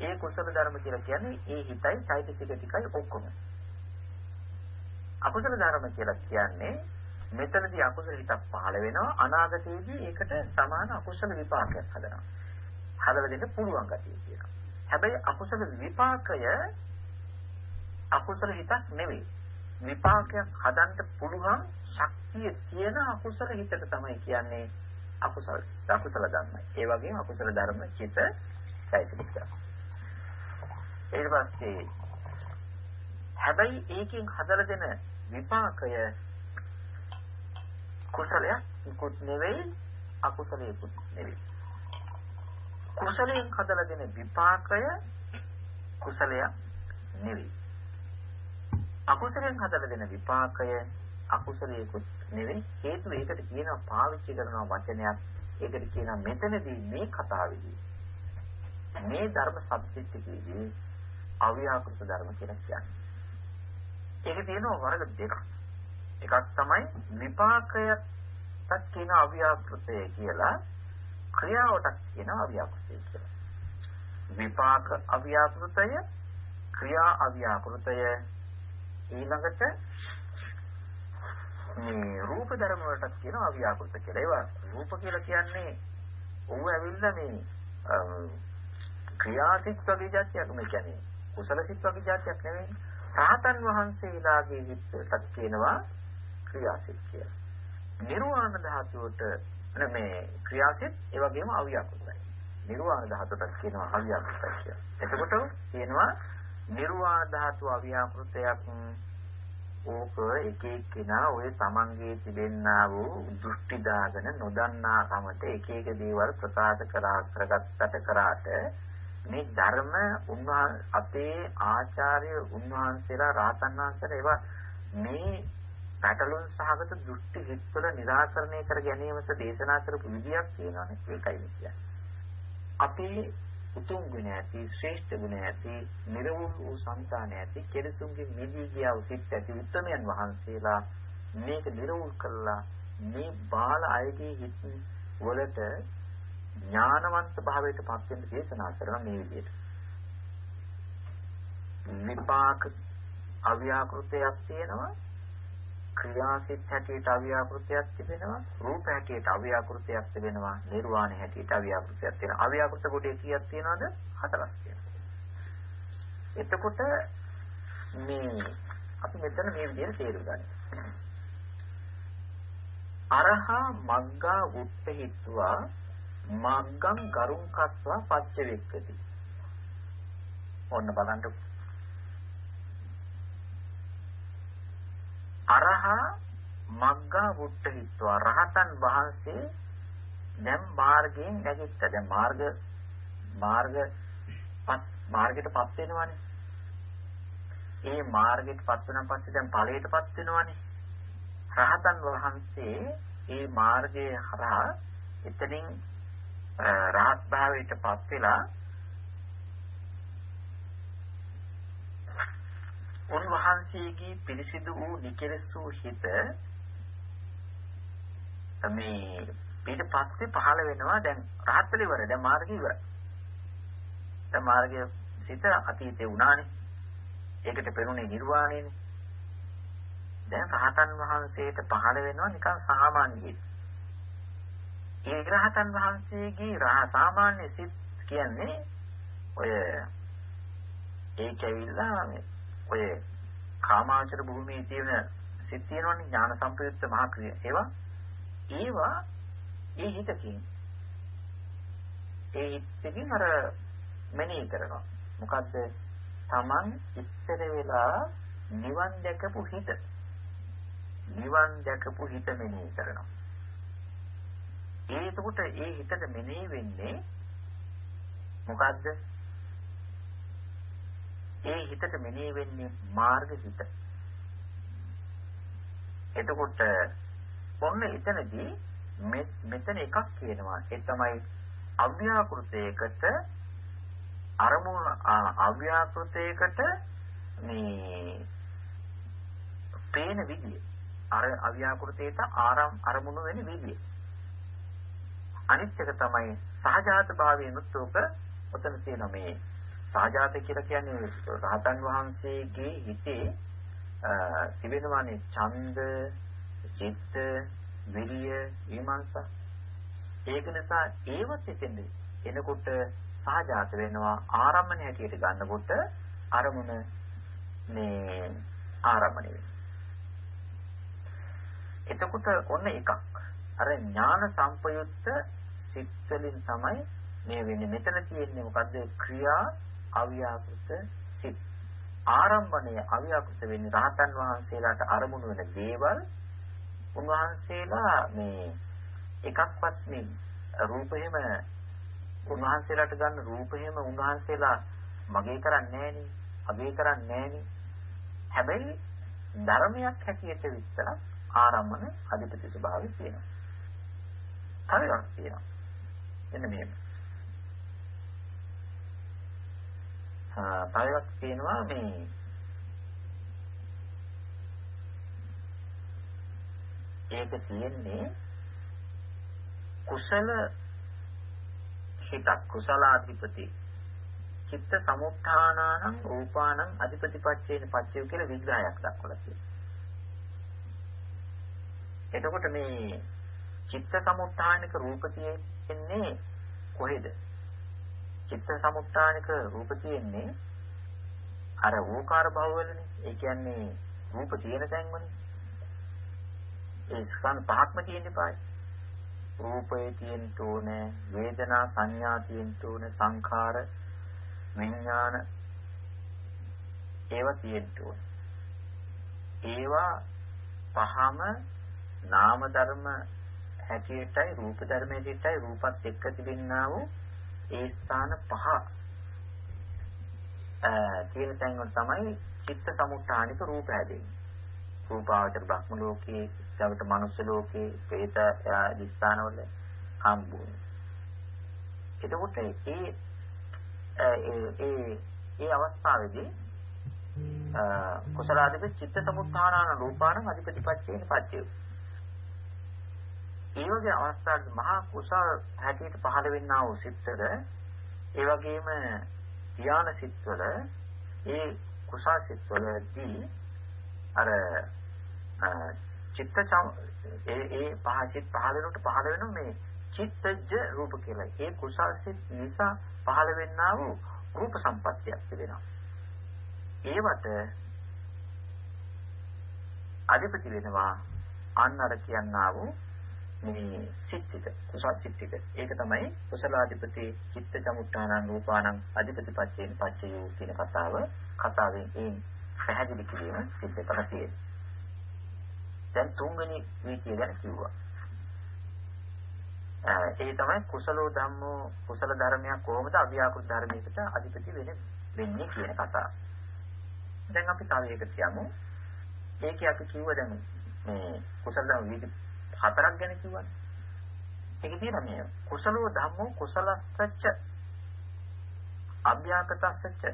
ඒ කුසල ධර්ම කියලා කියන්නේ ඒ හිතයි চৈতසික ටිකයි ඔක්කොම. අකුසල ධර්ම කියලා කියන්නේ මෙතනදී අකුසල හිතක් පහළ වෙනවා අනාගතයේදී ඒකට සමාන අකුසල විපාකයක් හදනවා. හදලා දෙන්න පුළුවන් ගැතිය කියනවා. හැබැයි අකුසල විපාකය අකුසල හිතක් නෙවෙයි. විපාකයක් හදන්න පුළුවන් ශක්තිය තියෙන අකුසල හිතට තමයි කියන්නේ අකුසල අකුසල ධර්ම. ඒ වගේම අකුසල ධර්ම හිත চৈতසික. ඊට පස්සේ හැබැයි ඒකෙන් හදලා දෙන විපාකය කුසලයක් නිකුත් නෙවෙයි අකුසලයකුත් නෙවෙයි. කුසලයෙන් හදලා දෙන විපාකය කුසලයක් නෙවෙයි. අකුසලයෙන් හදලා දෙන විපාකය අකුසලයකුත් නෙවෙයි. හේතුව ඒකට කියනවා පාවිච්චි කරන වචනයක්. ඒකට කියනවා මෙතනදී මේ කතාවේදී මේ ධර්ම සත්‍යත්‍යකේදී අව්‍යාකෘත ධර්ම කියලා කියන්නේ. ඒකේ තියෙනවා වර්ග දෙකක්. එකක් තමයි විපාකයටත් කියන අව්‍යාකෘතය කියලා ක්‍රියාවටත් කියන අව්‍යාකෘතය කියලා. විපාක අව්‍යාකෘතය ක්‍රියා අව්‍යාකෘතය ඊළඟට මේ රූප ධර්ම වලට කියන අව්‍යාකෘත කියලා. ඒවා රූප කියලා කියන්නේ ඔව් ඇවිල්ලා මේ ක්‍රියාසිත වගේ જાතියක් මේ කියන්නේ කුසල සිත් වගේ જાතියක් නෙවෙයි. රාතන් වහන්සේලාගේ හිතට කියනවා ක්‍රියාසිත කියලා. නිර්වාණ ධාතුවට මේ ක්‍රියාසිත ඒ වගේම අව්‍යාකෘතයි. නිර්වාණ ධාතුවට කියනවා අව්‍යාකෘතයි කියලා. එතකොට කියනවා නිර්වාණ ධාතු අව්‍යාකෘතයක් ඕක එක එක්කිනා ඔය තමන්ගේ තිබෙන්නා වූ දෘෂ්ටි දාගෙන නොදන්නා කමට එක එක දේවල් ප්‍රකාශ කරා කරගත්තට කරාට මේ ධර්ම උන්වහන් අපේ ආචාර්ය උන්වහන්සේලා රාතන් වහන්සේලා ඒවා මේ පැටලුම් සහගත දෘෂ්ටි හිත්වල निराකරණය කර ගැනීමට දේශනා කරපු විදියක් තියෙනවානේ ඒකයි කියන්නේ. අපේ උතුම් ගුණ ඇති ශ්‍රේෂ්ඨ ගුණ ඇති නිර්වෘත් වූ సంతාන ඇති කෙලසුන්ගේ මිදී ගියා වූ සිත් ඇති උත්මයන් වහන්සේලා මේක නිර්වෘත් කළා මේ බාල අයගේ හිත් වලට ඥානවන්ත භාවයට පත් වෙන දේශනා කරන මේ විදිහට. නිපාක අව්‍යාකෘතයක් තියෙනවා ක්‍රියාසිත හැටියට අව්‍යාකෘතයක් තිබෙනවා රූප හැටියට අව්‍යාකෘතයක් තිබෙනවා නිර්වාණ හැටියට අව්‍යාකෘතයක් තියෙනවා අව්‍යාකෘත කොටේ කීයක් තියෙනවද හතරක් තියෙනවා එතකොට මේ අපි මෙතන මේ විදිහට තේරුම් ගන්න අරහා මග්ගා උත්තහිත්වා මග්ගං ගරුං කତ୍වා පච්ච වෙක්කති. ඔන්න බලන්න. අරහා මග්ගා වුට්ටහිත්වා රහතන් වහන්සේ දැන් මාර්ගයෙන් නැගිට්ට. දැන් මාර්ග මාර්ග මාර්ගයටපත් වෙනවනේ. ඒ මාර්ගයටපත් වෙනන් පස්සේ දැන් ඵලයටපත් වෙනවනේ. රහතන් වහන්සේ ඒ මාර්ගයේ හරහා එතනින් රහත් භාවයටපත් වෙලා උන්වහන්සේගේ පිරිසිදු වූ නිකලස් වූ හිත මේ ඊට පස්සේ පහළ වෙනවා. දැන් රහත් වෙලා ඉවර දැන් මාර්ගය ඉවරයි. දැන් මාර්ගය සිත අතීතේ වුණානේ. ඒකට පෙරුණේ නිර්වාණයනේ. දැන් රහතන් වහන්සේට පහළ වෙනවා නිකන් සාමාන්‍ය ඒ රහතන් වහන්සේගේ රහ සාමාන්‍ය සිත් කියන්නේ ඔය ඒක ඇවිල්ලා ඔය කාමාචර භූමියේ තියෙන සිත් තියෙනවනේ ඥාන සම්පයුක්ත මහා ක්‍රිය. ඒවා ඒවා ඒ හිතකින් ඒ හිතකින් අර මෙනෙහි කරනවා. මොකද්ද? Taman ඉස්සර වෙලා නිවන් දැකපු හිත. නිවන් දැකපු හිත මෙනෙහි කරනවා. ඒකට ඒ හිතට මෙනෙහි වෙන්නේ මොකද්ද? ඒ හිතට මෙනෙහි වෙන්නේ මාර්ග හිත. එතකොට ඔන්න එතනදී මෙතන එකක් කියනවා. ඒ තමයි අව්‍යාකෘතයකට අරමුණ අව්‍යාකෘතයකට මේ පේන විදිය. අර අව්‍යාකෘතයට ආරම් අරමුණු වෙන විදිය. අනිත් එක තමයි සහජාත භාවයෙන්ුත් උක ඔතන තියෙන මේ සාජාත කියලා කියන්නේ රහතන් වහන්සේගේ හිතේ තිබෙනවානේ ඡන්ද, චිත්ත, විරිය, විමර්ශන. ඒක නිසා ඒවත් එතෙන්ද එනකොට සාජාත වෙනවා ආරම්භණ හැටියට ගන්නකොට අරමුණ මේ ආරම්භණය වෙනවා. එතකොට ඔන්න එකක්. අර ඥාන සංපයුත්ත සිත් වලින් තමයි මේ වෙන්නේ. මෙතන තියෙන්නේ මොකද්ද? ක්‍රියා අව්‍යාකෘත සිත්. ආරම්භණය අව්‍යාකෘත වෙන්නේ රහතන් වහන්සේලාට අරමුණු වෙන දේවල්. උන්වහන්සේලා මේ එකක්වත් මේ රූපෙම උන්වහන්සේලාට ගන්න රූපෙම උන්වහන්සේලා මගේ කරන්නේ නැහෙනි අගේ කරන්නේ නැහෙනි. හැබැයි ධර්මයක් හැටියට විතර ආරම්භන අධිපති ස්වභාවය තියෙනවා. හරියට තියෙනවා. එන්න මෙහෙම. තවත් තියෙනවා මේ ඒක තියෙන්නේ කුසල හිතක් කුසලාධිපති චිත්ත සමුත්ථානානං රූපානං අධිපතිපච්චේන පච්චය කියලා විග්‍රහයක් දක්වලා තියෙනවා. එතකොට මේ චිත්ත සමුත්ථානික රූප තියෙන්නේ කොහෙද? චිත්ත සමුත්ථානික රූප තියෙන්නේ අර ඕකාර භව වලනේ. ඒ කියන්නේ රූප තියෙන තැන්වනේ. ඒ ස්කන්ධ පහක්ම තියෙන්නේ පායි. රූපේ තියෙන්න ඕනේ, වේදනා සංඥා තියෙන්න ඕනේ, සංඛාර විඥාන ඒවා තියෙන්න ඕනේ. ඒවා පහම නාම ධර්ම හැටියටයි රූප ධර්ම හැටියටයි රූපත් එක්ක තිබෙන්නා වූ ඒ ස්ථාන පහ තියෙන තැන් වල තමයි චිත්ත සමුත්ථානික රූප හැදෙන්නේ. රූපාවචර බ්‍රහ්ම ලෝකයේ, ඊට මනුස්ස ලෝකයේ, പ്രേත ආදී ස්ථානවල හම්බුනේ. එතකොට ඒ ඒ ඒ අවස්ථාවේදී කුසලාදික චිත්ත සමුත්ථානාන රූපාන අධිපතිපච්චේන පච්චේ ඒ වගේ අවස්ථාවක මහා කුසල හැටියට පහළ වෙන්නා වූ සිත්වල ඒ වගේම ධාන සිත්වල ඒ කුසල සිත්වලදී අර චිත්ත ඒ ඒ පහ චිත් පහළ වෙනකොට පහළ වෙන මේ චිත්තජ රූප කියලා. ඒ කුසල සිත් නිසා පහළ වෙන්නා වූ රූප සම්පත්තියක් තිබෙනවා. ඒවට අධිපති වෙනවා අන්න අර කියන්නා වූ මේ සිත්තික කුසල් සිත්තික. ඒක තමයි කුසලාධිපති චිත්ත චමුත්තානං රූපානං අධිපතිපච්චේන පච්චයෝ කියන කතාව. කතාවෙන් ඒ පැහැදිලි කිරීම සිද්ධ කරලා තියෙනවා. දැන් තුන්වෙනි වීතිය ගැන කිව්වා. ඒ තමයි කුසලෝ ධම්මෝ කුසල ධර්මයක් කොහොමද අව්‍යාකෘත ධර්මයකට අධිපති වෙන්නේ වෙන්නේ කියන කතාව. දැන් අපි තව එකකට යමු. ඒකේ අපි කිව්ව දැන් මේ කුසල ධර්ම විදි හතරක් ගැන කිව්වනේ. ඒකේ තියෙන මේ කුසලෝ ධම්මෝ කුසලස්සච්ච අභ්‍යාකතස්සච්ච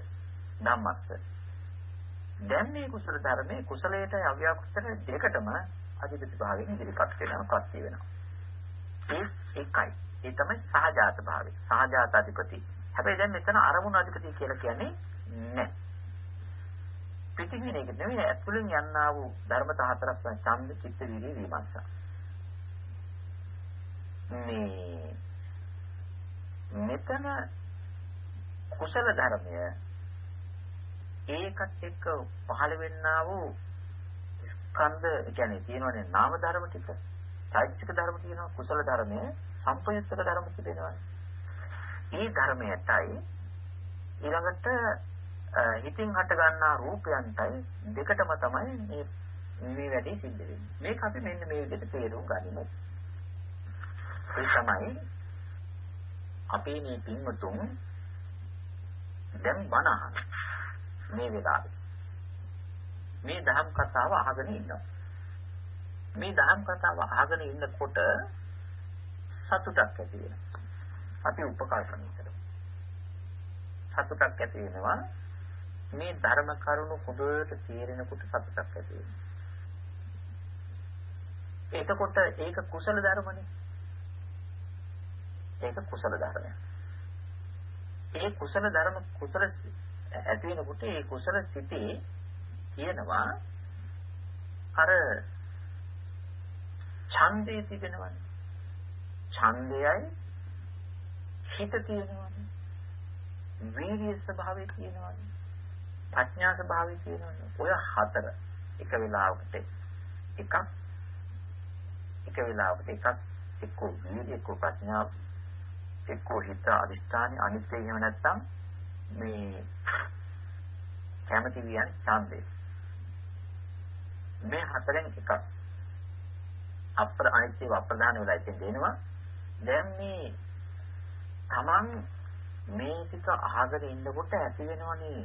ධම්මස්ස. දැන් මේ කුසල ධර්මයේ කුසලයට අව්‍යාකෘතන දෙකටම අධිපති භාවයෙන් ඉදිරිපත් වෙනවා පත් වෙනවා. ඒ එකයි. ඒ තමයි සහජාත භාවය. සහජාත අධිපති. හැබැයි දැන් මෙතන අරමුණු අධිපති කියලා කියන්නේ නැහැ. පිටින් එක නෙමෙයි ඇතුළෙන් යන්නා වූ ධර්මතා හතරක් තමයි ඡන්ද, චිත්ත, විරිය, විමර්ශන. මේ මෙතන කුසල ධර්මය ඒකත් එක්ක පහළ වෙන්නා වූ ස්කන්ධ කියන්නේ තියෙනවනේ නාම ධර්ම ටික චෛතසික ධර්ම තියෙනවා කුසල ධර්මයේ සම්පයුත්තක ධර්ම තිබෙනවා. ඒ ධර්මයටයි ඊළඟට හිතින් හට ගන්නා රූපයන්ටයි දෙකටම තමයි මේ මේ වැඩේ සිද්ධ වෙන්නේ. මේක අපි මෙන්න මේ විදිහට තේරුම් ගනිමු. ඒ තමයි අපේ මේ පින්වතුන් දැන් බණ අහන මේ වෙලාවේ මේ දහම් කතාව අහගෙන ඉන්නවා. මේ දහම් කතාව අහගෙන ඉන්නකොට සතුටක් ඇති වෙනවා. අපි උපකල්පනය කරමු. සතුටක් ඇති වෙනවා. මේ ධර්ම කරුණු හොඳට තේරෙනකොට සතුටක් ඇති වෙනවා. එතකොට ඒක කුසල ධර්මනේ. ඒක කුසල ධර්මයක්. ඒ කුසල ධර්ම කුසල ඇති වෙනකොට ඒ කුසල සිටේ තියෙනවා අර ඡන්දේ තිබෙනවනේ. ඡන්දයයි හිත තියෙනවනේ. වීර්ය ස්වභාවය තියෙනවනේ. ප්‍රඥා ස්වභාවය තියෙනවනේ. ඔය හතර එක වෙලාවකට එකක් එක වෙලාවකට එකක් එක්ක වීර්ය එක්ක ප්‍රඥාව එක්ක හිත අදිස්ථානේ. අනිත් එහෙම නැත්නම් මේ කැමති වියන් ඡන්දේ. මේ හතරෙන් එකක් අප්‍ර අනිත්‍යව අප්‍රධාන වෙලා ඉතින් දෙනවා. දැන් මේ Taman මේ ටික අහගෙන ඉන්නකොට ඇති වෙනවනේ.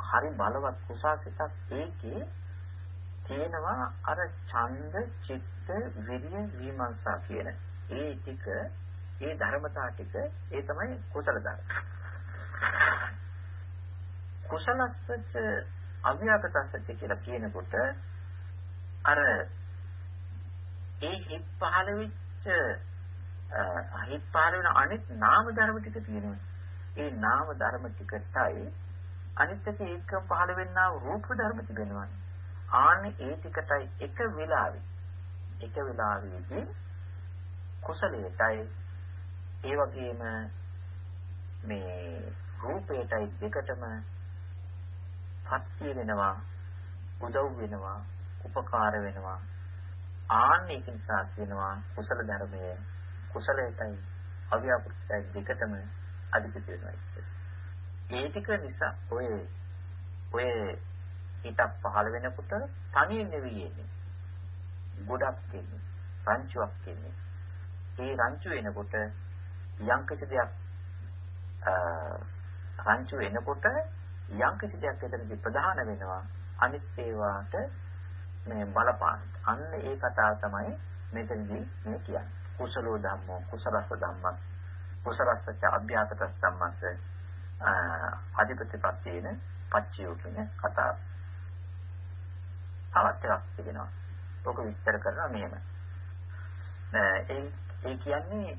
හරි බලවත් කුසාසිතක් ඒකේ තියෙනවා. අර ඡන්ද චිත්ත විරිය විමර්ශා කියන ඒ ටික ඒ ධර්මතා ටික ඒ තමයි කුසල ධර්ම කුසලස්සච අව්‍යාකතස්සච කියලා කියනකොට අර ඒ හිත් පහළ වෙච්ච හිත් පහළ වෙන අනිත් නාම ධර්ම ටික තියෙනවා. ඒ නාම ධර්ම ටිකටයි අනිත් එක ඒකම පහළ වෙන්නා රූප ධර්ම තිබෙනවා. ආන්නේ ඒ ටිකටයි එක වෙලාවේ එක වෙලාවෙදී කුසලයටයි ඒ වගේම මේ රූපයටයි දෙකටම පත්‍ය වෙනවා උදව් වෙනවා උපකාර වෙනවා. ආන්න ඒක නිසා කියනවා කුසල ධර්මයේ කුසලයටයි අව්‍යාපෘතයි දෙකටම අධිපති වෙනවා ඒ ටික නිසා ඔය ඔය හිතක් පහළ වෙනකොට තනියෙන් නෙවෙයි එන්නේ. ගොඩක් එන්නේ රංචුවක් එන්නේ. ඒ රංචු වෙනකොට යම් කිසි දෙයක් රංචු වෙනකොට යම් කිසි දෙයක් එතනදී ප්‍රධාන වෙනවා අනිත් ඒවාට මේ බලපාන. අන්න ඒ කතාව තමයි මෙතනදී මේ කියන්නේ. කුසලෝ ධම්මෝ කුසලස්ස ධම්මස් කුසලස්ස අභ්‍යාසත ධම්මස් අධිපතිපත්තේන පච්චයෝ කියන කතාව. තවත් එකක් තිබෙනවා. ඕක විස්තර කරනවා මෙහෙම. ඒ ඒ කියන්නේ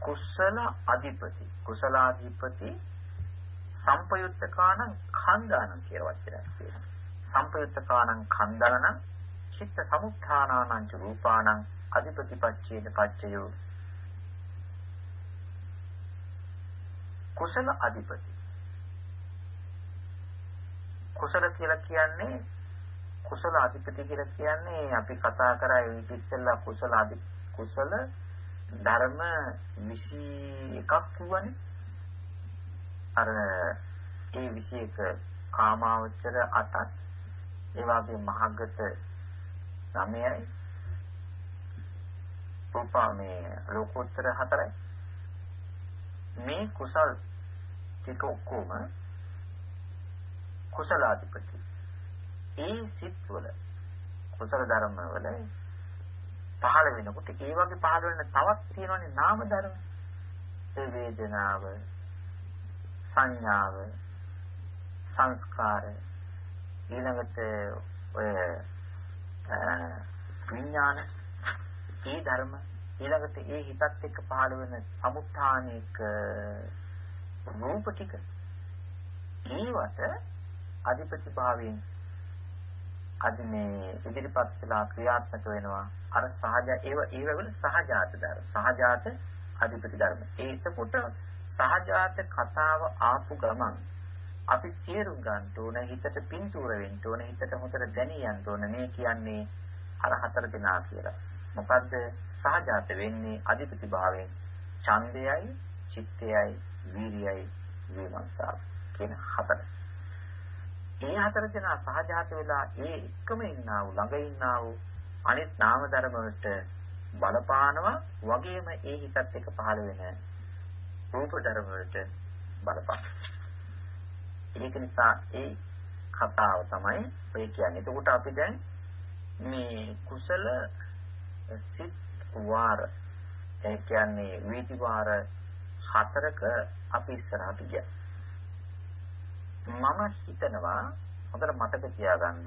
කුසල අධිපති. කුසලාධිපති සම්පයුත්තකාණං ඛණ්ඩානං කියලා වචනයක් තියෙනවා. සම්පයුත්තකාණං ඛණ්ඩානං චිත්ත සමුත්ථානානං ච රූපාණං අධිපතිපච්චේන පච්චයෝ. කුසල අධිපති. කුසල කියලා කියන්නේ කුසල අධිපති කියලා කියන්නේ අපි කතා කරා ඊට ඉස්සෙල්ලා කුසල අධි කුසල ධර්ම 21ක් කියවනේ අර ඒ 21 කාමාවචර 8ක් ඒ වගේ මහගත 9යි රූපා මේ ලෝකෝත්තර 4යි මේ කුසල් ටික ඔක්කොම කුසලාධිපති. ඒ සිත්වල කුසල ධර්ම වල පහළ වෙනකොට ඒ වගේ පහළ වෙන තවත් තියෙනවානේ නාම ධර්ම. ඒ වේදනාව, සංඥාව, සංස්කාර ඊළඟට ඔය විඥාන ඒ ධර්ම ඊළඟට ඒ හිතත් එක්ක පහළ වෙන සමුත්ථානික රූප ටික ඒවට අධිපති භාවයෙන් අද මේ ඉදිරිපත් වෙලා ක්‍රියාත්මක වෙනවා? අර සහජ ඒව ඒව වල සහජාත ධර්ම. සහජාත අධිපති ධර්ම. ඒකකොට සහජාත කතාව ආපු ගමන් අපි තේරුම් ගන්න ඕන හිතට පින්තූර වෙන්න ඕන හිතට හොඳට දැනී යන්න ඕන. මේ කියන්නේ අර හතර දෙනා කියලා. මොකද්ද? සහජාත වෙන්නේ අධිපති භාවයෙන්. ඡන්දයයි චිත්තයයි වීර්යයයි විමර්ශාව කියන හතර. මේ හතර දෙනා සහජාත වෙලා ඒ එකම ඉන්නා වූ ළඟ ඉන්නා වූ අනිත් නාම ධර්ම වලට බලපානවා වගේම ඒ හිතත් එක්ක පහළ වෙන රූප ධර්ම වලට බලපාන. ඒක නිසා ඒ කතාව තමයි ඔය කියන්නේ. එතකොට අපි දැන් මේ කුසල සිත් වාර ඒ කියන්නේ වීති වාර හතරක අපි ඉස්සරහට ගියා. මම හිතනවා හොඳට මතක තියාගන්න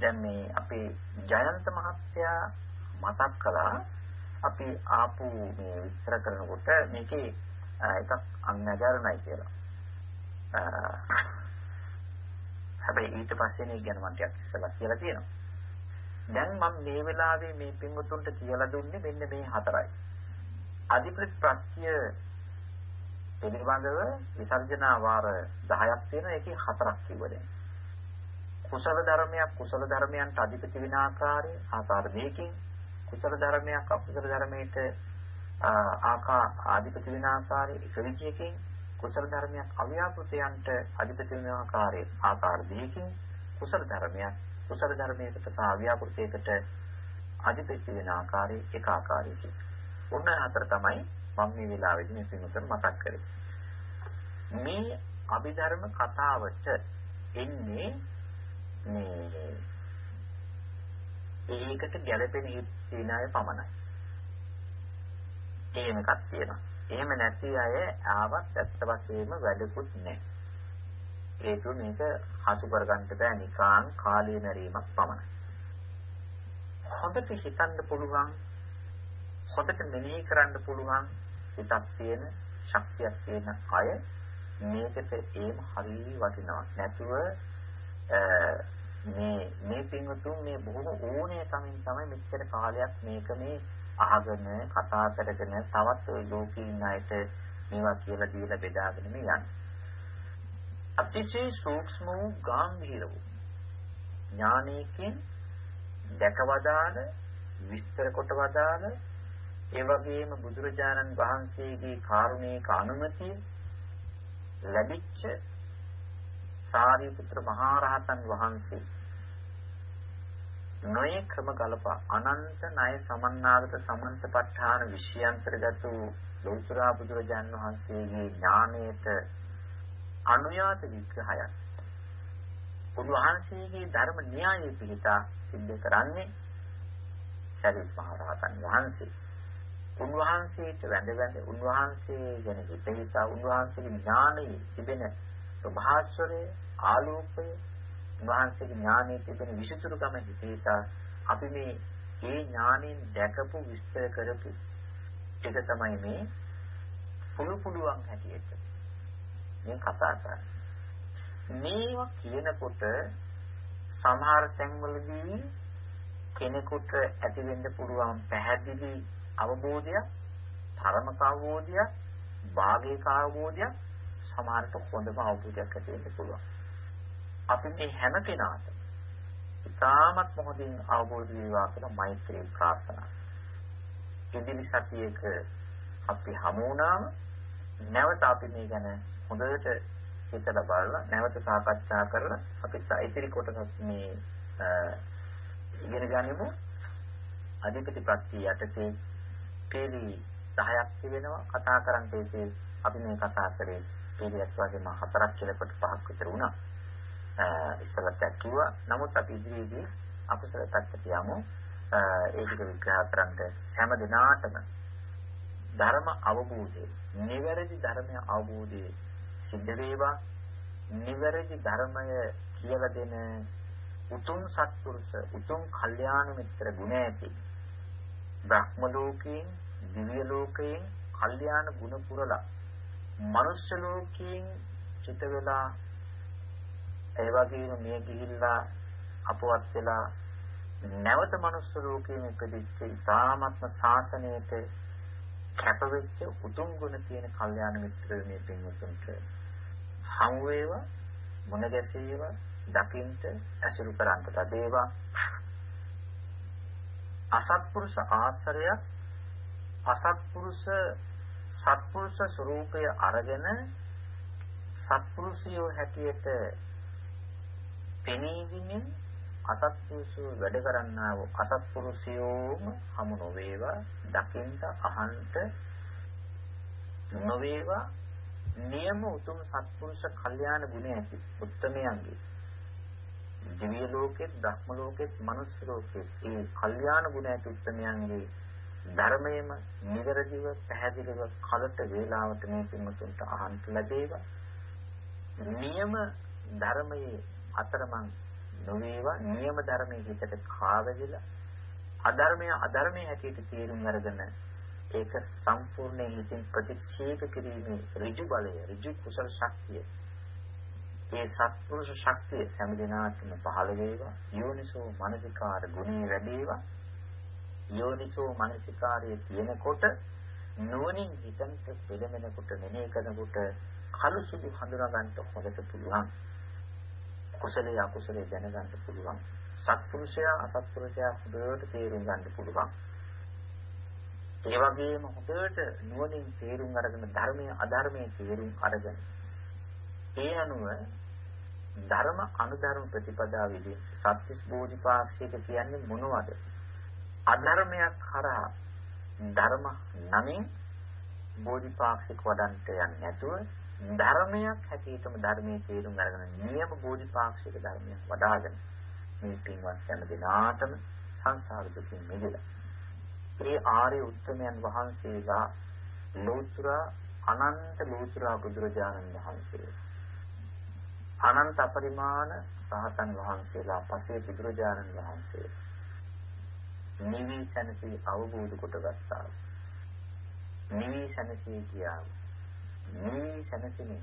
දැන් මේ අපේ ජයන්ත මහත්තයා මතක් කළා අපි ආපු මේ විස්තර කරනකොට මේකේ එකක් අඥාචරණයි කියලා. හැබැයි ඊට පස්සේ මේ ගැන මම ටිකක් ඉස්සලා කියලා තියෙනවා. දැන් මම මේ වෙලාවේ මේ පින්වතුන්ට කියලා දුන්නේ මෙන්න මේ හතරයි. අධිප්‍රත් ප්‍රත්‍ය පිළිබඳව විසර්ජනා වාර 10ක් තියෙනවා ඒකේ හතරක් කිව්වද කුසල ධර්මයක් කුසල ධර්මයන්ට අධිපති වෙන ආකාරය ආකාර දෙකකින් කුසල ධර්මයක් අකුසල ධර්මයට ආකා අධිපති වෙන ආකාරය එක විදියකින් කුසල ධර්මයක් අව්‍යාපෘතයන්ට අධිපති වෙන ආකාරය ආකාර දෙකකින් කුසල ධර්මයක් කුසල ධර්මයකට සහ අව්‍යාපෘතයකට අධිපති වෙන ආකාරය එක ආකාරයකින්. ඔන්න හතර තමයි මම මේ වෙලාවේදී මේ පින්වතුන් මතක් කරේ. මේ අභිධර්ම කතාවට එන්නේ මේ ඒකට ගැළපෙන හිතේන අය පමණයි. එහෙම එකක් තියෙනවා. එහෙම නැති අය ආවත් ඇත්ත වශයෙන්ම වැඩකුත් නැහැ. ඒතු මේක හසු කරගන්න බෑ නිකාන් කාලය මරීමක් පමණයි. හොඳට හිතන්න පුළුවන් හොඳට මෙනෙහි කරන්න පුළුවන් හිතක් තියෙන ශක්තියක් තියෙන අය මේකට ඒම හරිය වටිනවා. නැතුව මේ මේ පින්වතුන් මේ බොහොම ඕනේ කමින් තමයි මෙච්චර කාලයක් මේක මේ අහගෙන කතා කරගෙන තවත් ওই ලෝකේ ඉන්න අයට මේවා කියලා දීලා බෙදාගෙන මේ යන්නේ. අතිශය සූක්ෂම වූ ගැඹීර වූ ඥානයකින් දැකවදාන විස්තර කොට වදාන ඒ වගේම බුදුරජාණන් වහන්සේගේ කාරුණික අනුමැතිය ලැබිච්ච සාරිපුත්‍ර මහා රහතන් වහන්සේ නොයේ ක්‍රම ගලප අනන්ත ණය සමන්නාගත සමන්තපට්ඨාන විශ්යන්තරගත වූ ලෞතර බුදුරජාණන් වහන්සේගේ ඥානයට අනුයාත විග්‍රහයක්. උන්වහන්සේගේ ධර්ම න්‍යායය පිළිතා සිද්ධ කරන්නේ සරිත් මහ රහතන් වහන්සේ. උන්වහන්සේට වැඳ වැඳ උන්වහන්සේ ගැන හිත හිතා උන්වහන්සේගේ ඥානයේ තිබෙන ප්‍රභාස්වරය ආලෝකය උන්වහන්සේගේ ඥානයේ තිබෙන විසුතුරුකම හිත හිතා අපි මේ ඒ ඥාණයෙන් දැකපු විස්තර කරපු එක තමයි මේ පුළු පුළුවන් හැටියට මේ කතා කරන්නේ. මේවා කියනකොට සමහර තැන්වලදී කෙනෙකුට ඇති වෙන්න පුළුවන් පැහැදිලි අවබෝධයක්, තරමක අවබෝධයක්, භාගික අවබෝධයක් සමහරට හොඳම අවබෝධයක් ඇති වෙන්න පුළුවන්. අපි මේ හැම කෙනාට ඉතාමත් මොහොතින් අවබෝධ වේවා කියලා මෛත්‍රී ප්‍රාර්ථනා. ඉදිරි සතියේක අපි හමු වුණාම නැවත අපි මේ ගැන හොඳට හිතලා බලලා නැවත සාකච්ඡා කරලා අපි ඉතිරි කොටස මේ ඉගෙන ගනිමු. අධිපති ප්‍රත්‍ය යටතේ පේලි 10ක් තිබෙනවා කතා කරන්න ඒකේ අපි මේ කතා කරේ පීඩියක් වගේ මා හතරක් කියලා කොට පහක් විතර වුණා. ඉස්සලත් කිව්වා. නමුත් අපි ඉදිරියේදී අකුසල පැත්තට යමු. ඒ ටික විග්‍රහ කරන්න හැම දිනාටම ධර්ම අවබෝධය, නිවැරදි ධර්මය අවබෝධය සිද්ධ වේවා. නිවැරදි ධර්මය කියලා දෙන උතුම් සත්පුරුෂ, උතුම් කල්යාණ මිත්‍ර ගුණ ඇති බ්‍රහ්ම ලෝකයෙන්, දිව්‍ය ලෝකයෙන් කල්යාණ ගුණ පුරලා මනුෂ්‍ය ලෝකයෙන් චිත වෙලා ඒ වගේම මේ ගිහිල්ලා අපවත් වෙලා නැවත මනුස්ස ලෝකයෙන් ඉපදිච්ච ඉතාමත්ම ශාසනයට කැපවෙච්ච උතුම් ගුණ තියෙන කල්යාණ මිත්‍රයෝ මේ පින්වතුන්ට. හමු වේවා මුණ ගැසේවා දකින්ට ඇසුරු කරන්ට ලැබේවා අසත්පුරුෂ ආශ්‍රයයක් අසත්පුරුෂ සත්පුරුෂ ස්වરૂපය අරගෙන සත්පුරුෂයෝ හැටියට පෙනීගින්නේ අසත්පුරුෂයෝ වැඩ කරන්නා වූ අසත්පුරුෂයෝම හමු නොවේවා දකින්ට අහන්ට නොවේවා. නියම උතුම් සත්පුරුෂ කල්යාණ ගුණ ඇති උත්තමයන්ගේ දිව්‍ය ලෝකෙත් ධර්ම ලෝකෙත් මනුස්ස ලෝකෙත් ඒ කල්යාණ ගුණ ඇති උත්තමයන්ගේ ධර්මයේම නිවැරදිව පැහැදිලිව කලට වේලාවට මේ පින්වතුන්ට අහන්න ලැබේවා. නියම ධර්මයේ අතරමං නොවේවා. නියම ධර්මයේ හිතට කාවදිලා අධර්මය අධර්මයේ හැටියට තේරුම් අරගෙන ඒක සම්පූර්ණයෙන් හිතින් ප්‍රතික්ෂේප කිරීමේ ඍජු බලය ඍජු කුසල ශක්තිය ඒ සත්පුරුෂ ශක්තිය හැම දිනාටම පහළ වේවා යෝනිසෝ මනසිකාර ගුණේ වැඩේවා යෝනිසෝ මනසිකාරයේ තියෙනකොට නුවණින් හිතන්ට පෙළමෙනකොට මෙනෙහි කරනකොට කලු සුදු හඳුනා ගන්නට හොඳට පුළුවන් කුසලයේ අකුසලයේ දැනගන්න පුළුවන්. සත්පුරුෂයා අසත්පුරුෂයා හොඳට තේරුම් ගන්න පුළුවන්. ඒ වගේම හොඳට නුවණින් තේරුම් අරගෙන ධර්මයේ අධර්මයේ තේරුම් අරගෙන ඒ අනුව ධර්ම අනුධර්ම ප්‍රතිපදාවේදී සත්‍විස් බෝධිපාක්ෂික කියන්නේ මොනවද? අධර්මයක් කරා ධර්ම නමින් බෝධිපාක්ෂික වඩන්ට යන්නේ නැතුව ධර්මයක් හැටියටම ධර්මයේ තේරුම් අරගෙන නියම බෝධිපාක්ෂික ධර්මයක් වඩ아가න මේ පින්වත් හැම දිනාටම සංසාර දුකින් මිදෙලා. මේ ආර්ය උත්තමයන් වහන්සේලා ලෝතර අනන්ත ලෝතර බුදුරජාණන් වහන්සේ අනන්ත අපරිමාණ රහතන් වහන්සේලා පසේ බුදුරජාණන් වහන්සේ නිවි සැනසී අවබෝධ කොට ගත්තා. නිවි සැනසී කියා නිවි සැනසෙමින්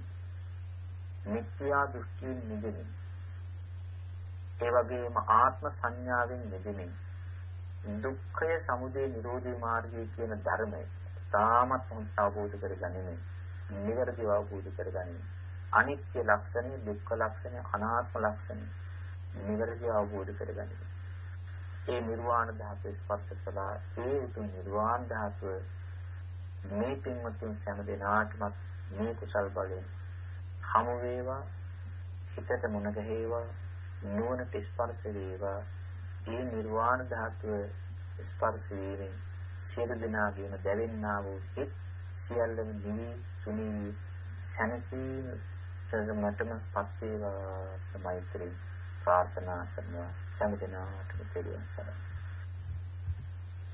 මිත්‍යා දෘෂ්ටියෙන් මිදෙමින් ඒ වගේම ආත්ම සංඥාවෙන් මිදෙමින් දුක්ඛය සමුදය නිරෝධී මාර්ගය කියන ධර්මය තාමත් හොඳ අවබෝධ කරගනිමින් නිවැරදිව අවබෝධ කරගනිමින් අනිත්‍ය ලක්ෂණය දුක්ඛ ලක්ෂණය අනාත්ම ලක්ෂණය නිවැරදිව අවබෝධ කරගනිමින් ඒ නිර්වාණ ධාතුව ස්පර්ශ කළා. ඒ උතුම් නිර්වාණ ධාතුව මේ පින්වත්තුන් සෑම දිනාටමත් මේ කුසල් බලයෙන් හමු වේවා හිතට මුණ ගැහිවා නුවණට ස්පර්ශ වේවා. මේ නිර්වාණ ධාතුව ස්පර්ශ වීමෙන් සියලු දෙනාගේම දැවෙන්නා වූ හිත් සියල්ලම නිවි සුනී සැනසීම සමතම පත් වේවා මෛත්‍රී ප්‍රාර්ථනා කරනවා. සෑම දිනාටම පිළිවන් සරණයි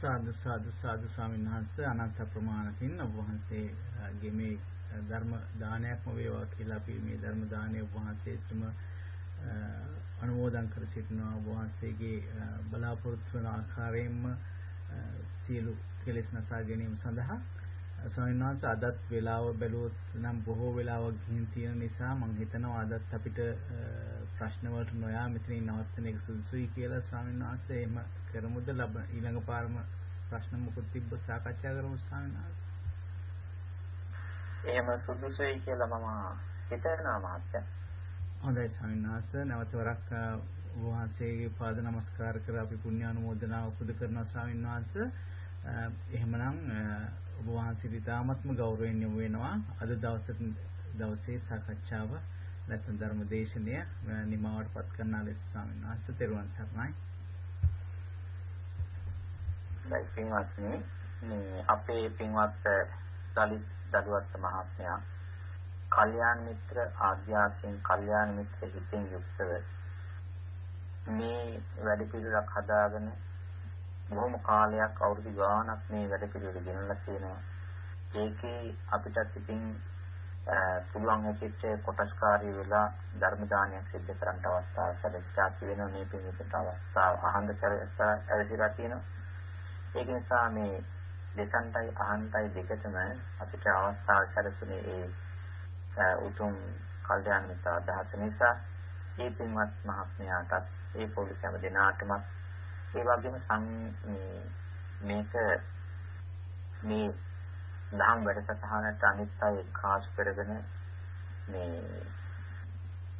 සාදු සාදු සාදු ස්වාමීන් වහන්සේ. අනන්ත ප්‍රමාණකින් ඔබ වහන්සේගේ මේ ධර්ම දානයක්ම වේවා කියලා අපි මේ ධර්ම දානය වහන්සේටම අනුමෝදන් කර සිටිනවා. වහන්සේගේ බලාපොරොත්තු වන ආකාරයෙන්ම සියලු කෙලෙස් නසා ගැනීම සඳහා ස්වාමීන් වහන්සේ අදත් වේලාව බැලුවොත් නම් බොහෝ වෙලාවක් ගිහින් තියෙන නිසා මම හිතනවා අදත් අපිට ප්‍රශ්න වලට නොයා මෙතනින් නවත්තන එක සුදුසුයි කියලා ස්වාමීන් වහන්සේ එහෙම කරමුද ඊළඟ පාරම ප්‍රශ්න මොකද තිබ්බ සාකච්ඡා කරමු ස්වාමීන් වහන්සේ එහෙම සුදුසුයි කියලා මම හිතනවා මහත්තයා. හොඳයි ස්වාමීන් වහන්සේ නැවත වරක් වහන්සේගේ පාද නමස්කාර කර අපි පුණ්‍ය අනුමෝදනාව පුද කරනවා ස්වාමීන් වහන්සේ. එහෙමනම් ඔබ වහන්සේ ඉතාමත්ම ගෞරවයෙන් යොමු වෙනවා අද දවසේ දවසේ සාකච්ඡාව නැත්නම් ධර්ම දේශනය නිමවටපත් කරන ලෙස ස්වාමීන් වහන්සේ තෙරුවන් සරණයි. දැන් පින්වත්නි මේ අපේ පින්වත් දලිත් දඩුවත් මහත්මයා කල්යාණ මිත්‍ර ආධ්‍යාසයෙන් කල්යාණ මිත්‍ර හිතින් යුක්තව මේ වැඩ පිළිවෙලක් හදාගෙන බොහොම කාලයක් අවුරුදු ගාණක් මේ වැඩ පිළිවෙල ගෙනලා තියෙනවා. ඒකේ අපිටත් ඉතින් පුළුවන් හැටියට කොටස්කාරී වෙලා ධර්ම දානයක් සිද්ධ කරන්න අවස්ථාවක් සැලසීලා තියෙනවා මේ පිළිවෙලට අවස්ථාව අහන්න සැලසීලා තියෙනවා. ඒක නිසා මේ දෙසන්ටයි අහන්ටයි දෙකටම අපිට අවස්ථාව සැලසුනේ ඒ උතුම් කල්යාණ මිත්‍ර අදහස නිසා ඒ පින්වත් මහත්මයාටත් ඒ පොලිස් හැම දෙනාටම ඒ වගේම සං මේක මේ දහම් වැඩසටහනට අනිත් අය එක්කාසු කරගෙන මේ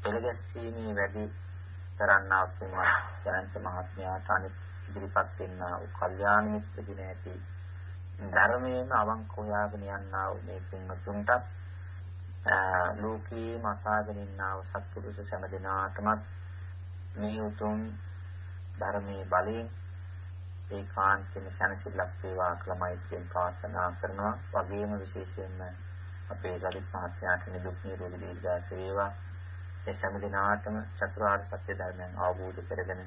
එළගැස්සීමේ වැඩි කරන්නා පින්වත් ජයන්ත මහත්මයාට අනිත් ඉදිරිපත් වෙන්නා වූ කල්යාණ මිත්‍ර දින ඇති ධර්මයෙන් අවංක හොයාගෙන යන්නා වූ මේ පින්වතුන්ටත් ලෝකේ මසාගෙන ඉන්නා වූ සත්පුරුෂ සෑම දෙනාටමත් මේ උතුම් ධර්මයේ බලයෙන් ඒකාන්තයෙන් සැනසෙල්ලක් වේවා කියලා මෛත්‍රියෙන් ප්‍රාර්ථනා කරනවා. වගේම විශේෂයෙන්ම අපේ ගලිත් මහත්මයාට නිදුක් නිරෝගී දීර්ඝාස වේවා. ඒ සෑම දිනාටම චතුරාර්ය සත්‍ය ධර්මයන් අවබෝධ කරගෙන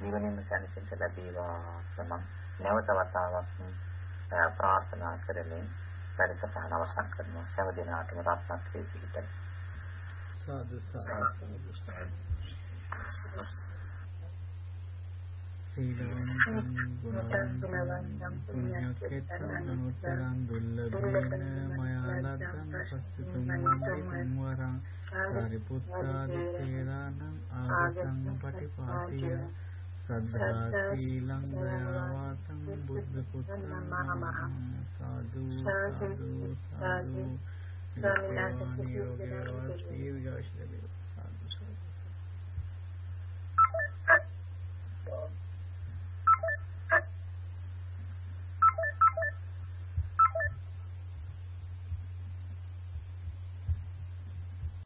නිවනින්ම සැනසෙන්න ලැබේවා කියලා නැවත වතාවක් ප්‍රාර්ථනා කරමින් වැඩසටහන අවසන් කරනවා. සෑම දිනාටම රත්නත්‍රි පිහිටයි සාදු සාදු. සීලං පුඤ්ඤක්ඛෙත්තං අනුත්තරං දුල්ලභේන මයාලත්තං පස්සිතුම් මන්දිතං වරං සාරිපුත්තාදිත්තේරාණං ආගතං පටිපාටිය සද්ධා සීලං දයාවතං බුද්ධ පුත්තං නමහ සාදු සාදු සාදු ස්වාමීනාස කිසියෝ දරණෝ